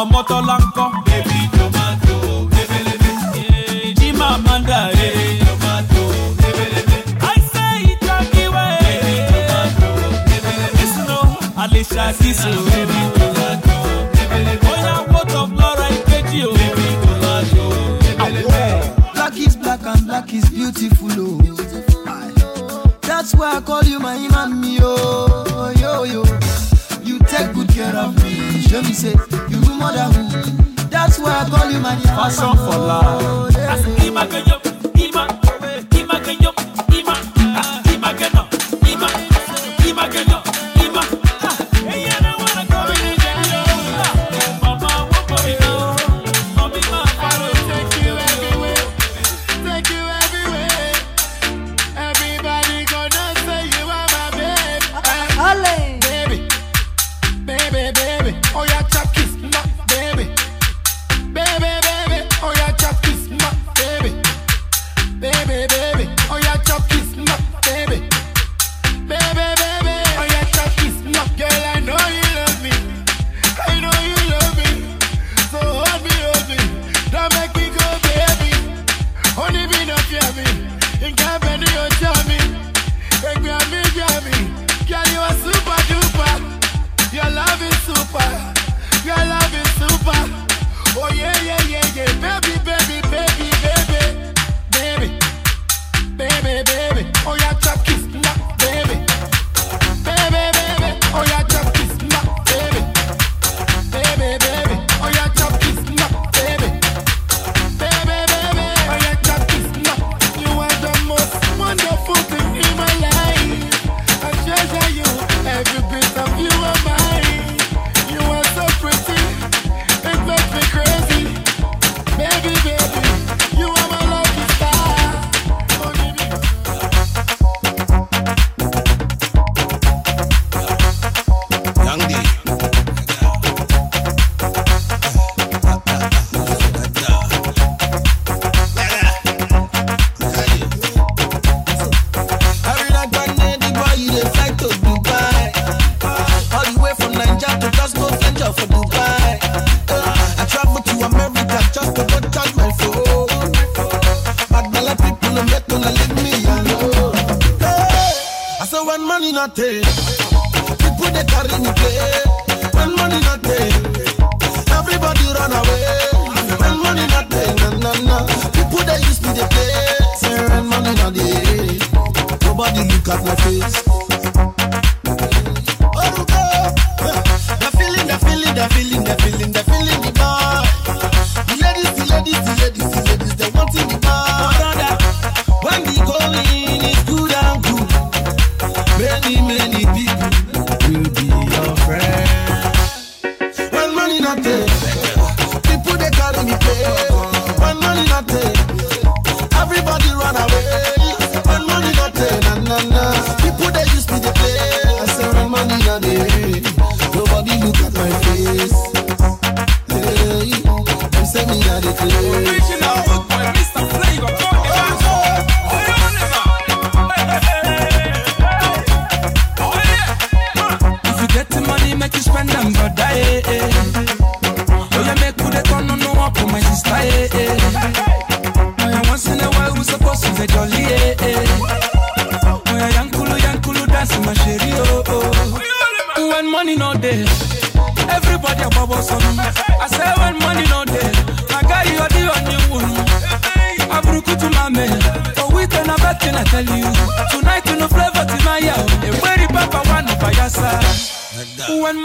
ọmọtọ́lá ń kọ́. bébí tomato ebelebe. jimá manda e. bébí tomato ebelebe. i say it akiwe. bébí tomato ebelebe. this no alisa kiso. bébí tomato ebelebe. oya pot of flora ikeji o. bébí tomato ebelebe. black is black and black is beautiful. Oh. that's why i call you my imam mi. Oh, yo yo. You take good care of me, show me say motherhood. That's why I call you my dear. Passion for love.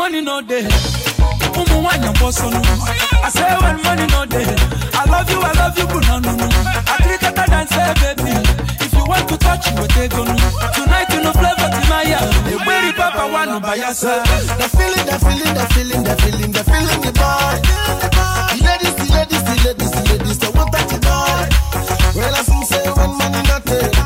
money no day, umu wanya bosono. I say when money no day, I love you, I love you, but no no no. I treat it than say baby. If you want to touch, you take on. Tonight you no flavor tinaya. The baby papa want no buy yourself. The feeling, the feeling, the feeling, the feeling, the feeling, the boy. The ladies, the ladies, the ladies, the ladies, the one that you got. Well, I soon say when money no day.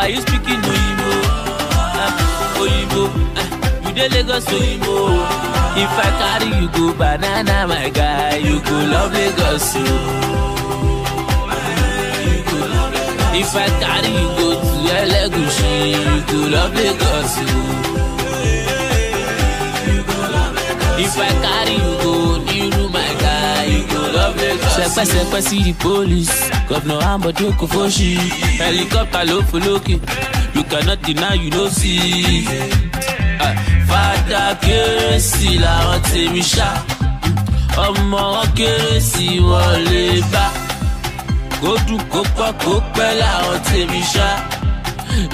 why you speaking ah, oyinbo uh, oyinbo uh, you dey lagos oyinbo if i carry you go banana my guy you go love lagos o. If I carry you go to Elegushi, you go love Lagos. Oh. If I carry you go Niru, my guy, you go love Lagos. Oh. Sẹpẹsẹpẹ see the police. Governor Ambode Okofoshi, helicopter ló fò lókè, you cannot deny you no see. Ah, Fada kérésì làwọn tèmi ṣá, ọmọ wọn kérésì wọn lè bá. Kó dùn kó pọ̀ kó pẹ́ làwọn tèmi ṣá,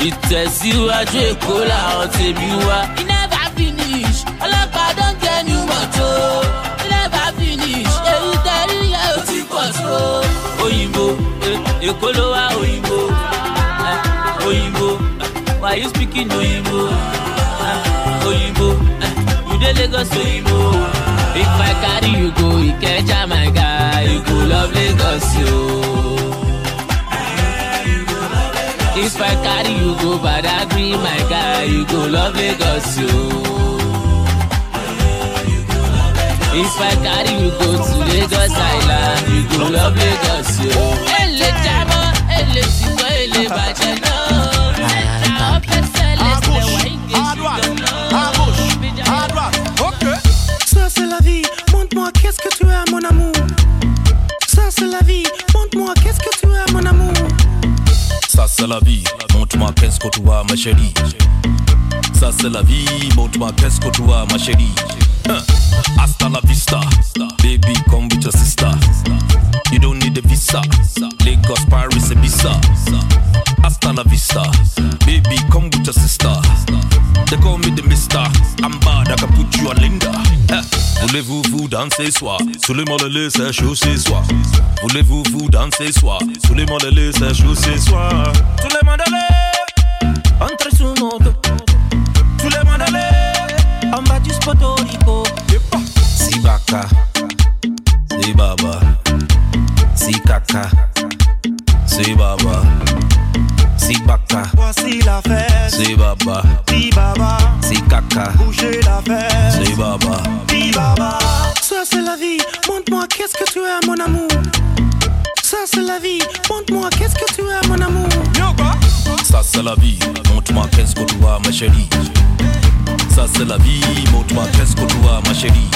ìtẹ̀síwájú èkó làwọn tèmi wá. E never finish, ọlọ́pàá don get new motor. E never finish, èyí tẹ̀rí yẹn ò ti pọ̀ tó. Òyìnbó, èkó ló wá òyìnbó. Òyìnbó, why you speaking òyìnbó? Òyìnbó, you dey Lagos òyìnbó. If I carry you go Ikeja my guy, you go love Lagos yo. If I carry you go Badagry my guy, you go love Lagos yo. If I carry you go to Lagos Island, you go love Lagos yo. Ele jamo, ele siko, ele bàjẹ́ náà. Àwọn fẹsẹ̀ lẹ́sẹ̀ wá Ça c'est la vie, montre-moi qu'est-ce que tu es mon amour. Ça c'est la vie, montre-moi qu'est-ce que tu es mon amour. Ça c'est la vie, montre-moi qu'est-ce que tu as ma chérie. Ça c'est la vie, montre-moi qu'est-ce que as ma chérie. Huh. Hasta la vista, baby come with your sister. You don't need a visa, Lagos, Paris, Ibiza. Hasta la vista, baby come with your sister. They call me the mister, I'm bad, I can put you on Linda. Huh. Voulez-vous vous danser soir Sous les mollets c'est chaud ce soir Voulez-vous vous danser soir Sous les mollets c'est chaud ce soir Tous les mandalais, entre sous mon dos. Si si baba, si kaka, si baba, si baka, Voici la fête, si baba, di baba, si kaka, bouger la fête, si baba. di baba. Ça c'est la vie, montre-moi qu'est-ce que tu es mon amour. Ça c'est la vie, montre-moi qu'est-ce que tu es mon amour. Ça c'est la vie, montre-moi qu'est-ce que tu as ma chérie. Ça c'est la vie, montre-moi qu'est-ce que tu as ma chérie.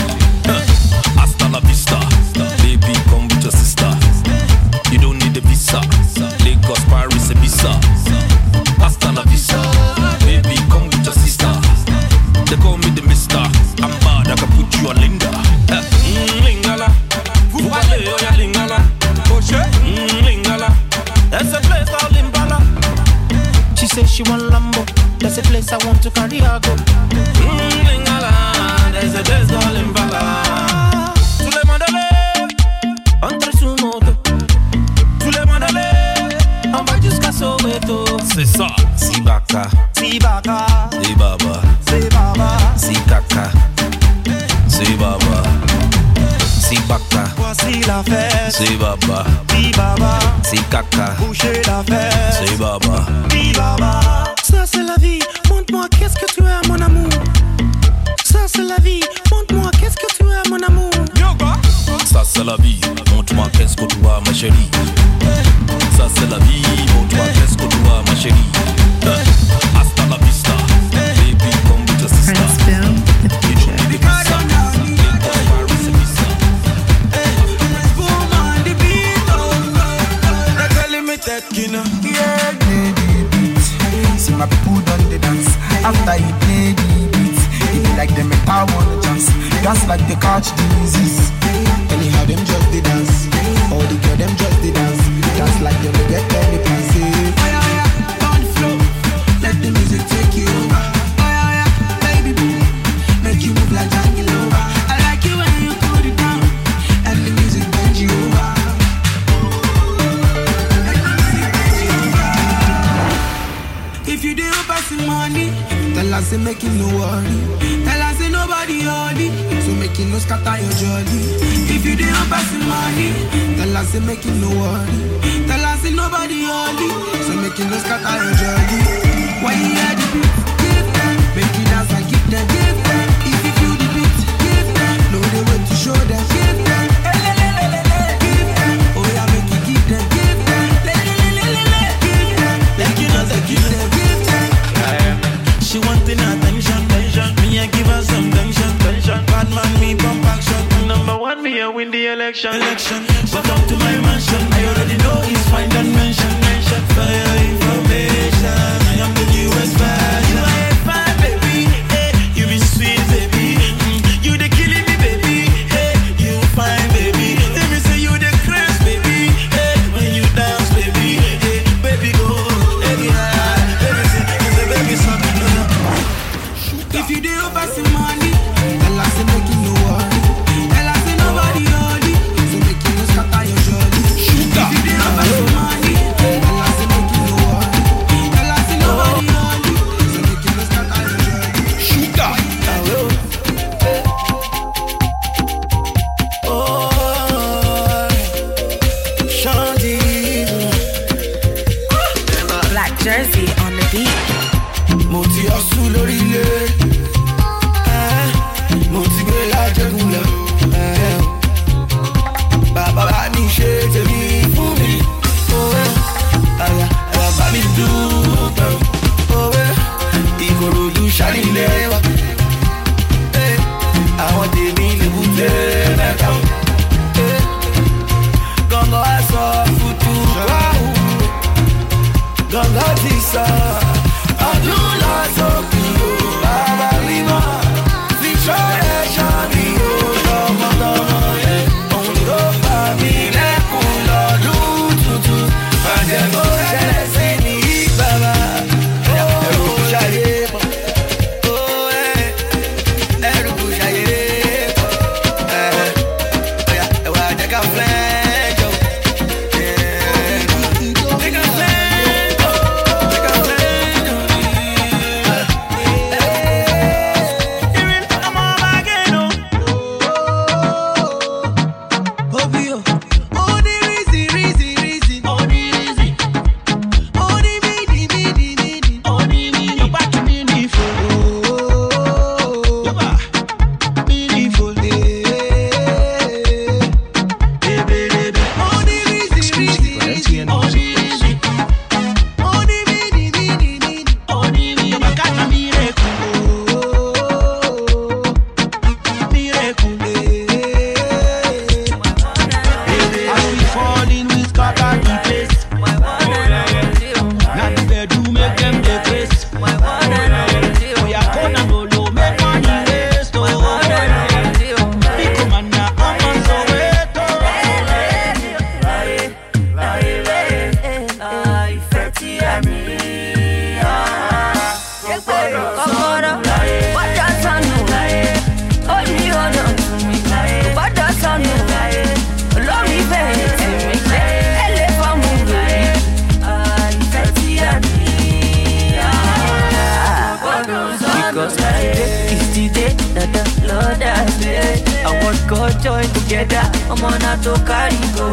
to carry go.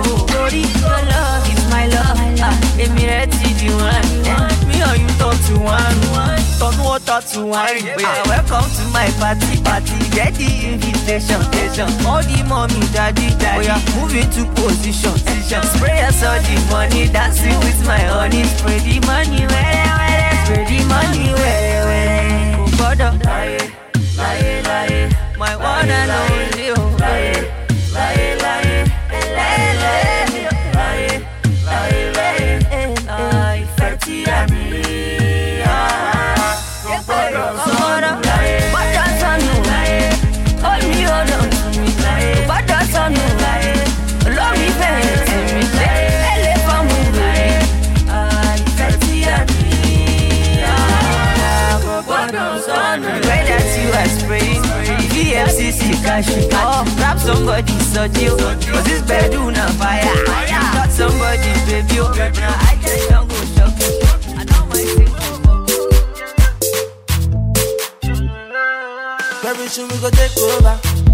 Your love is my love. Ah, one. Me or you talk to one. Turn water to wine. Ah, welcome to my party party. Get the invitation. All the mommy, daddy, daddy. Oh, Moving to position. Spray us all the money. Dancing with my honey. Spray the money. Where, where, spray the money. Where, where. Kò lie, lie. My one and only. cash oh, we got. Grab somebody's soju. Cause this bed do not fire. Got somebody, baby. oh. I just don't go shopping. I know my Baby, should we go take over?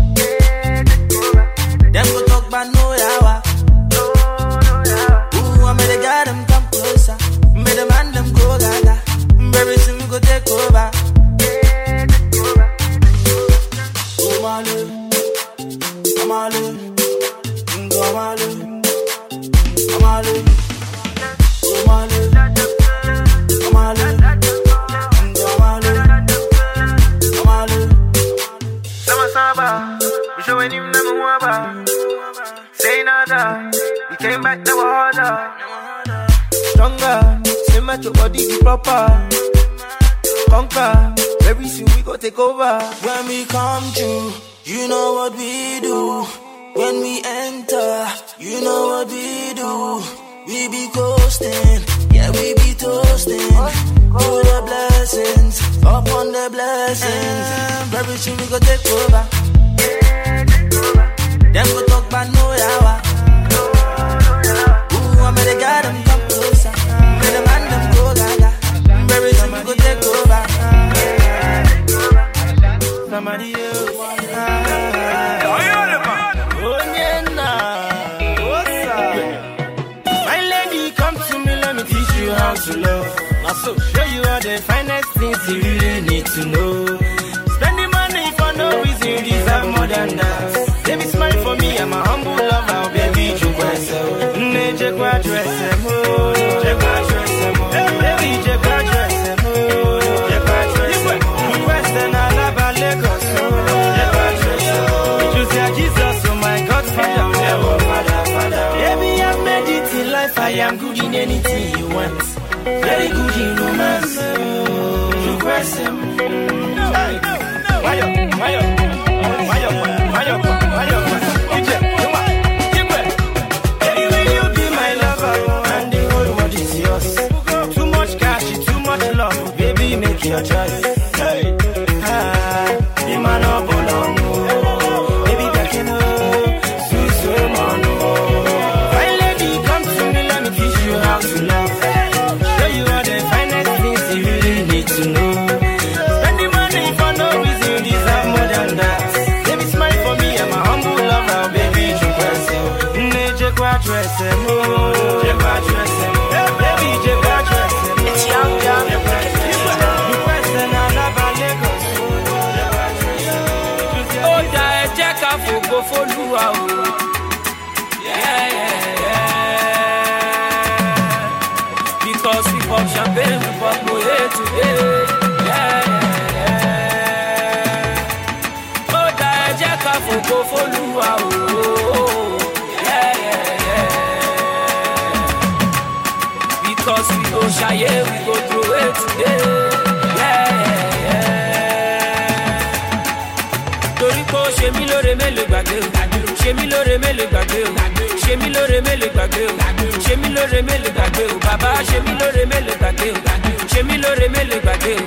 mélòó gbàgbé o. Ṣe mí lóore mélòó gbàgbé o? Ṣe mí lóore mélòó gbàgbé o? Bàbá ṣe mí lóore mélòó gbàgbé o? Ṣe mí lóore mélòó gbàgbé o?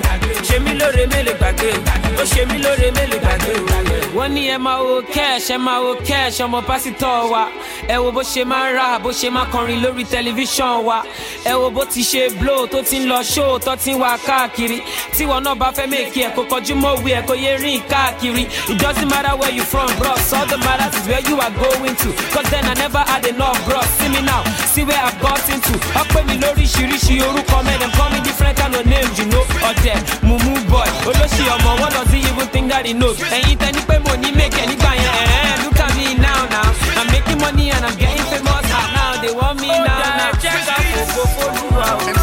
Ṣe mí lóore mélòó gbàgbé o? Ó ṣe mí lóore mélòó gbàgbé o. wọ́n ní ẹ máa wo cash máa wo cash ọmọ pásítọ̀ wa. Ẹ wo bó ṣe máa ra bó ṣe máa kọrin lórí tẹlifíṣàn wa. ẹ wo bó ti ṣe blow tó ti ń lọ show tó ti ń wá káàkiri. Tíwọ náà bá fẹ́ mèkì ẹ̀ kó kọjú mọ́wé ẹ̀ kó yé rìn káàkiri. It doesn't matter where you from bros. All that matters is where you are going to. Cause then I never had enough bros. See me now. See where I got into ọpẹ́ mi lóríṣiríṣi orúkọ mẹ́rin. Call me different kind of name you know. Ọ̀dẹ̀ mumu boy olóṣì ọmọ wọn lọ sí even think that he knows. Ẹ̀yin tẹ́ ní pé mo ní mèkì ẹ̀ nígbà yẹn ẹ̀ look at me now now. I'm making money and I'm getting famous ah, now. They want me oh, now ògo f'Olúwa o.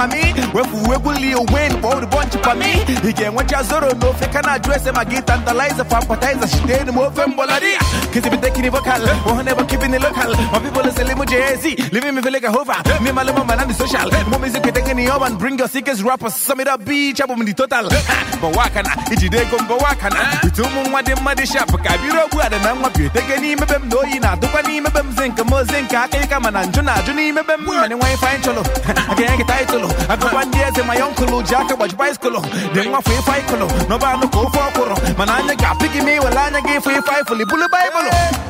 but tell them up me. Where we will win for the bunch of me. He can watch us zero no address him. I get tantalizer for appetizer. Cause if you taking it vocal, keeping it local. My people is a limo JZ, living me feel like a hover. Me, my little man, and the social. More music, we taking the urban. Bring your sickest rappers, sum it up, beach, on the total. But wakana, uh, it's day come, but wakana. Uh, two moon, what the muddy shop, Kabiro, what and I'm happy. Take any me, them, no, you know, do any uh, me, them, zinc, a mozinka, come and Juna, Juni, me, them, and why find cholo. Can't get title. I go one years in my uncle, oh, Jack, watch bicycle. Then my free fight, no bad, no go for Koro. Manana got picking me, well, I gave free fight for the bullet Bible.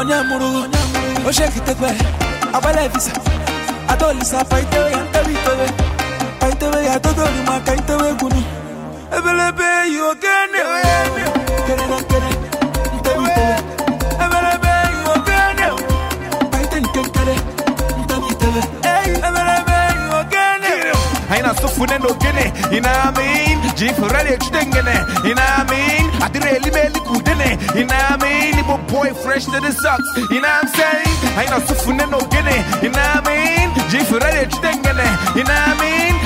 Onye murugu. O shake it back. Abale visa. Adolisa paitewe ya ntebitewe. Paitewe ya dodori maka gunu. Ebelebe again. Kere na kere. You know what I mean? Ready to dingene, you know what I mean? I did really belly kudene, you know what I mean? Ibo boy fresh to the socks, you know what I'm saying? You know I ready to you know what I mean?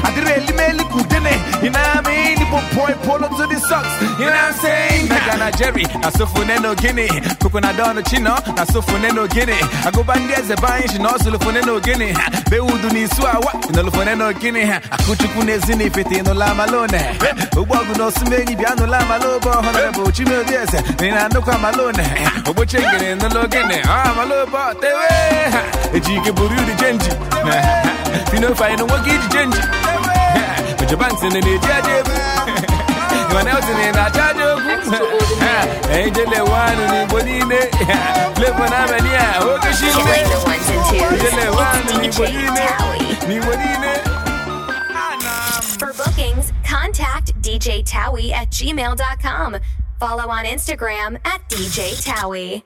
You know what I mean? Ibo boy pull up to the socks, you know what I'm saying? Nagana Jerry, na sufune no gene, kukuna dono chino, na sufune no gene. I go bandieze bayin, she no sulufune no gene. Be udu ni suawa, no lufune no gene. Akuchukwu n'ezi ifete n'ụla malone ụgbọgụ na osumenyi bịa n'ụla malobo honorable chimeobieze ị na-anụkwa malone ogboche ngere n'ụlọ gịnị amalobo tewe eji ike buru uri chenji finofanye na nwoke iji chenji ojobansi na na-eji aja egwu Nelson na-acha aja ogwu ejele wanụ n'igbo niile flevo n'abalị a oke shi ejele wanụ n'igbo niile n'igbo For bookings, contact DJ Towie at gmail.com. Follow on Instagram at DJ Towie.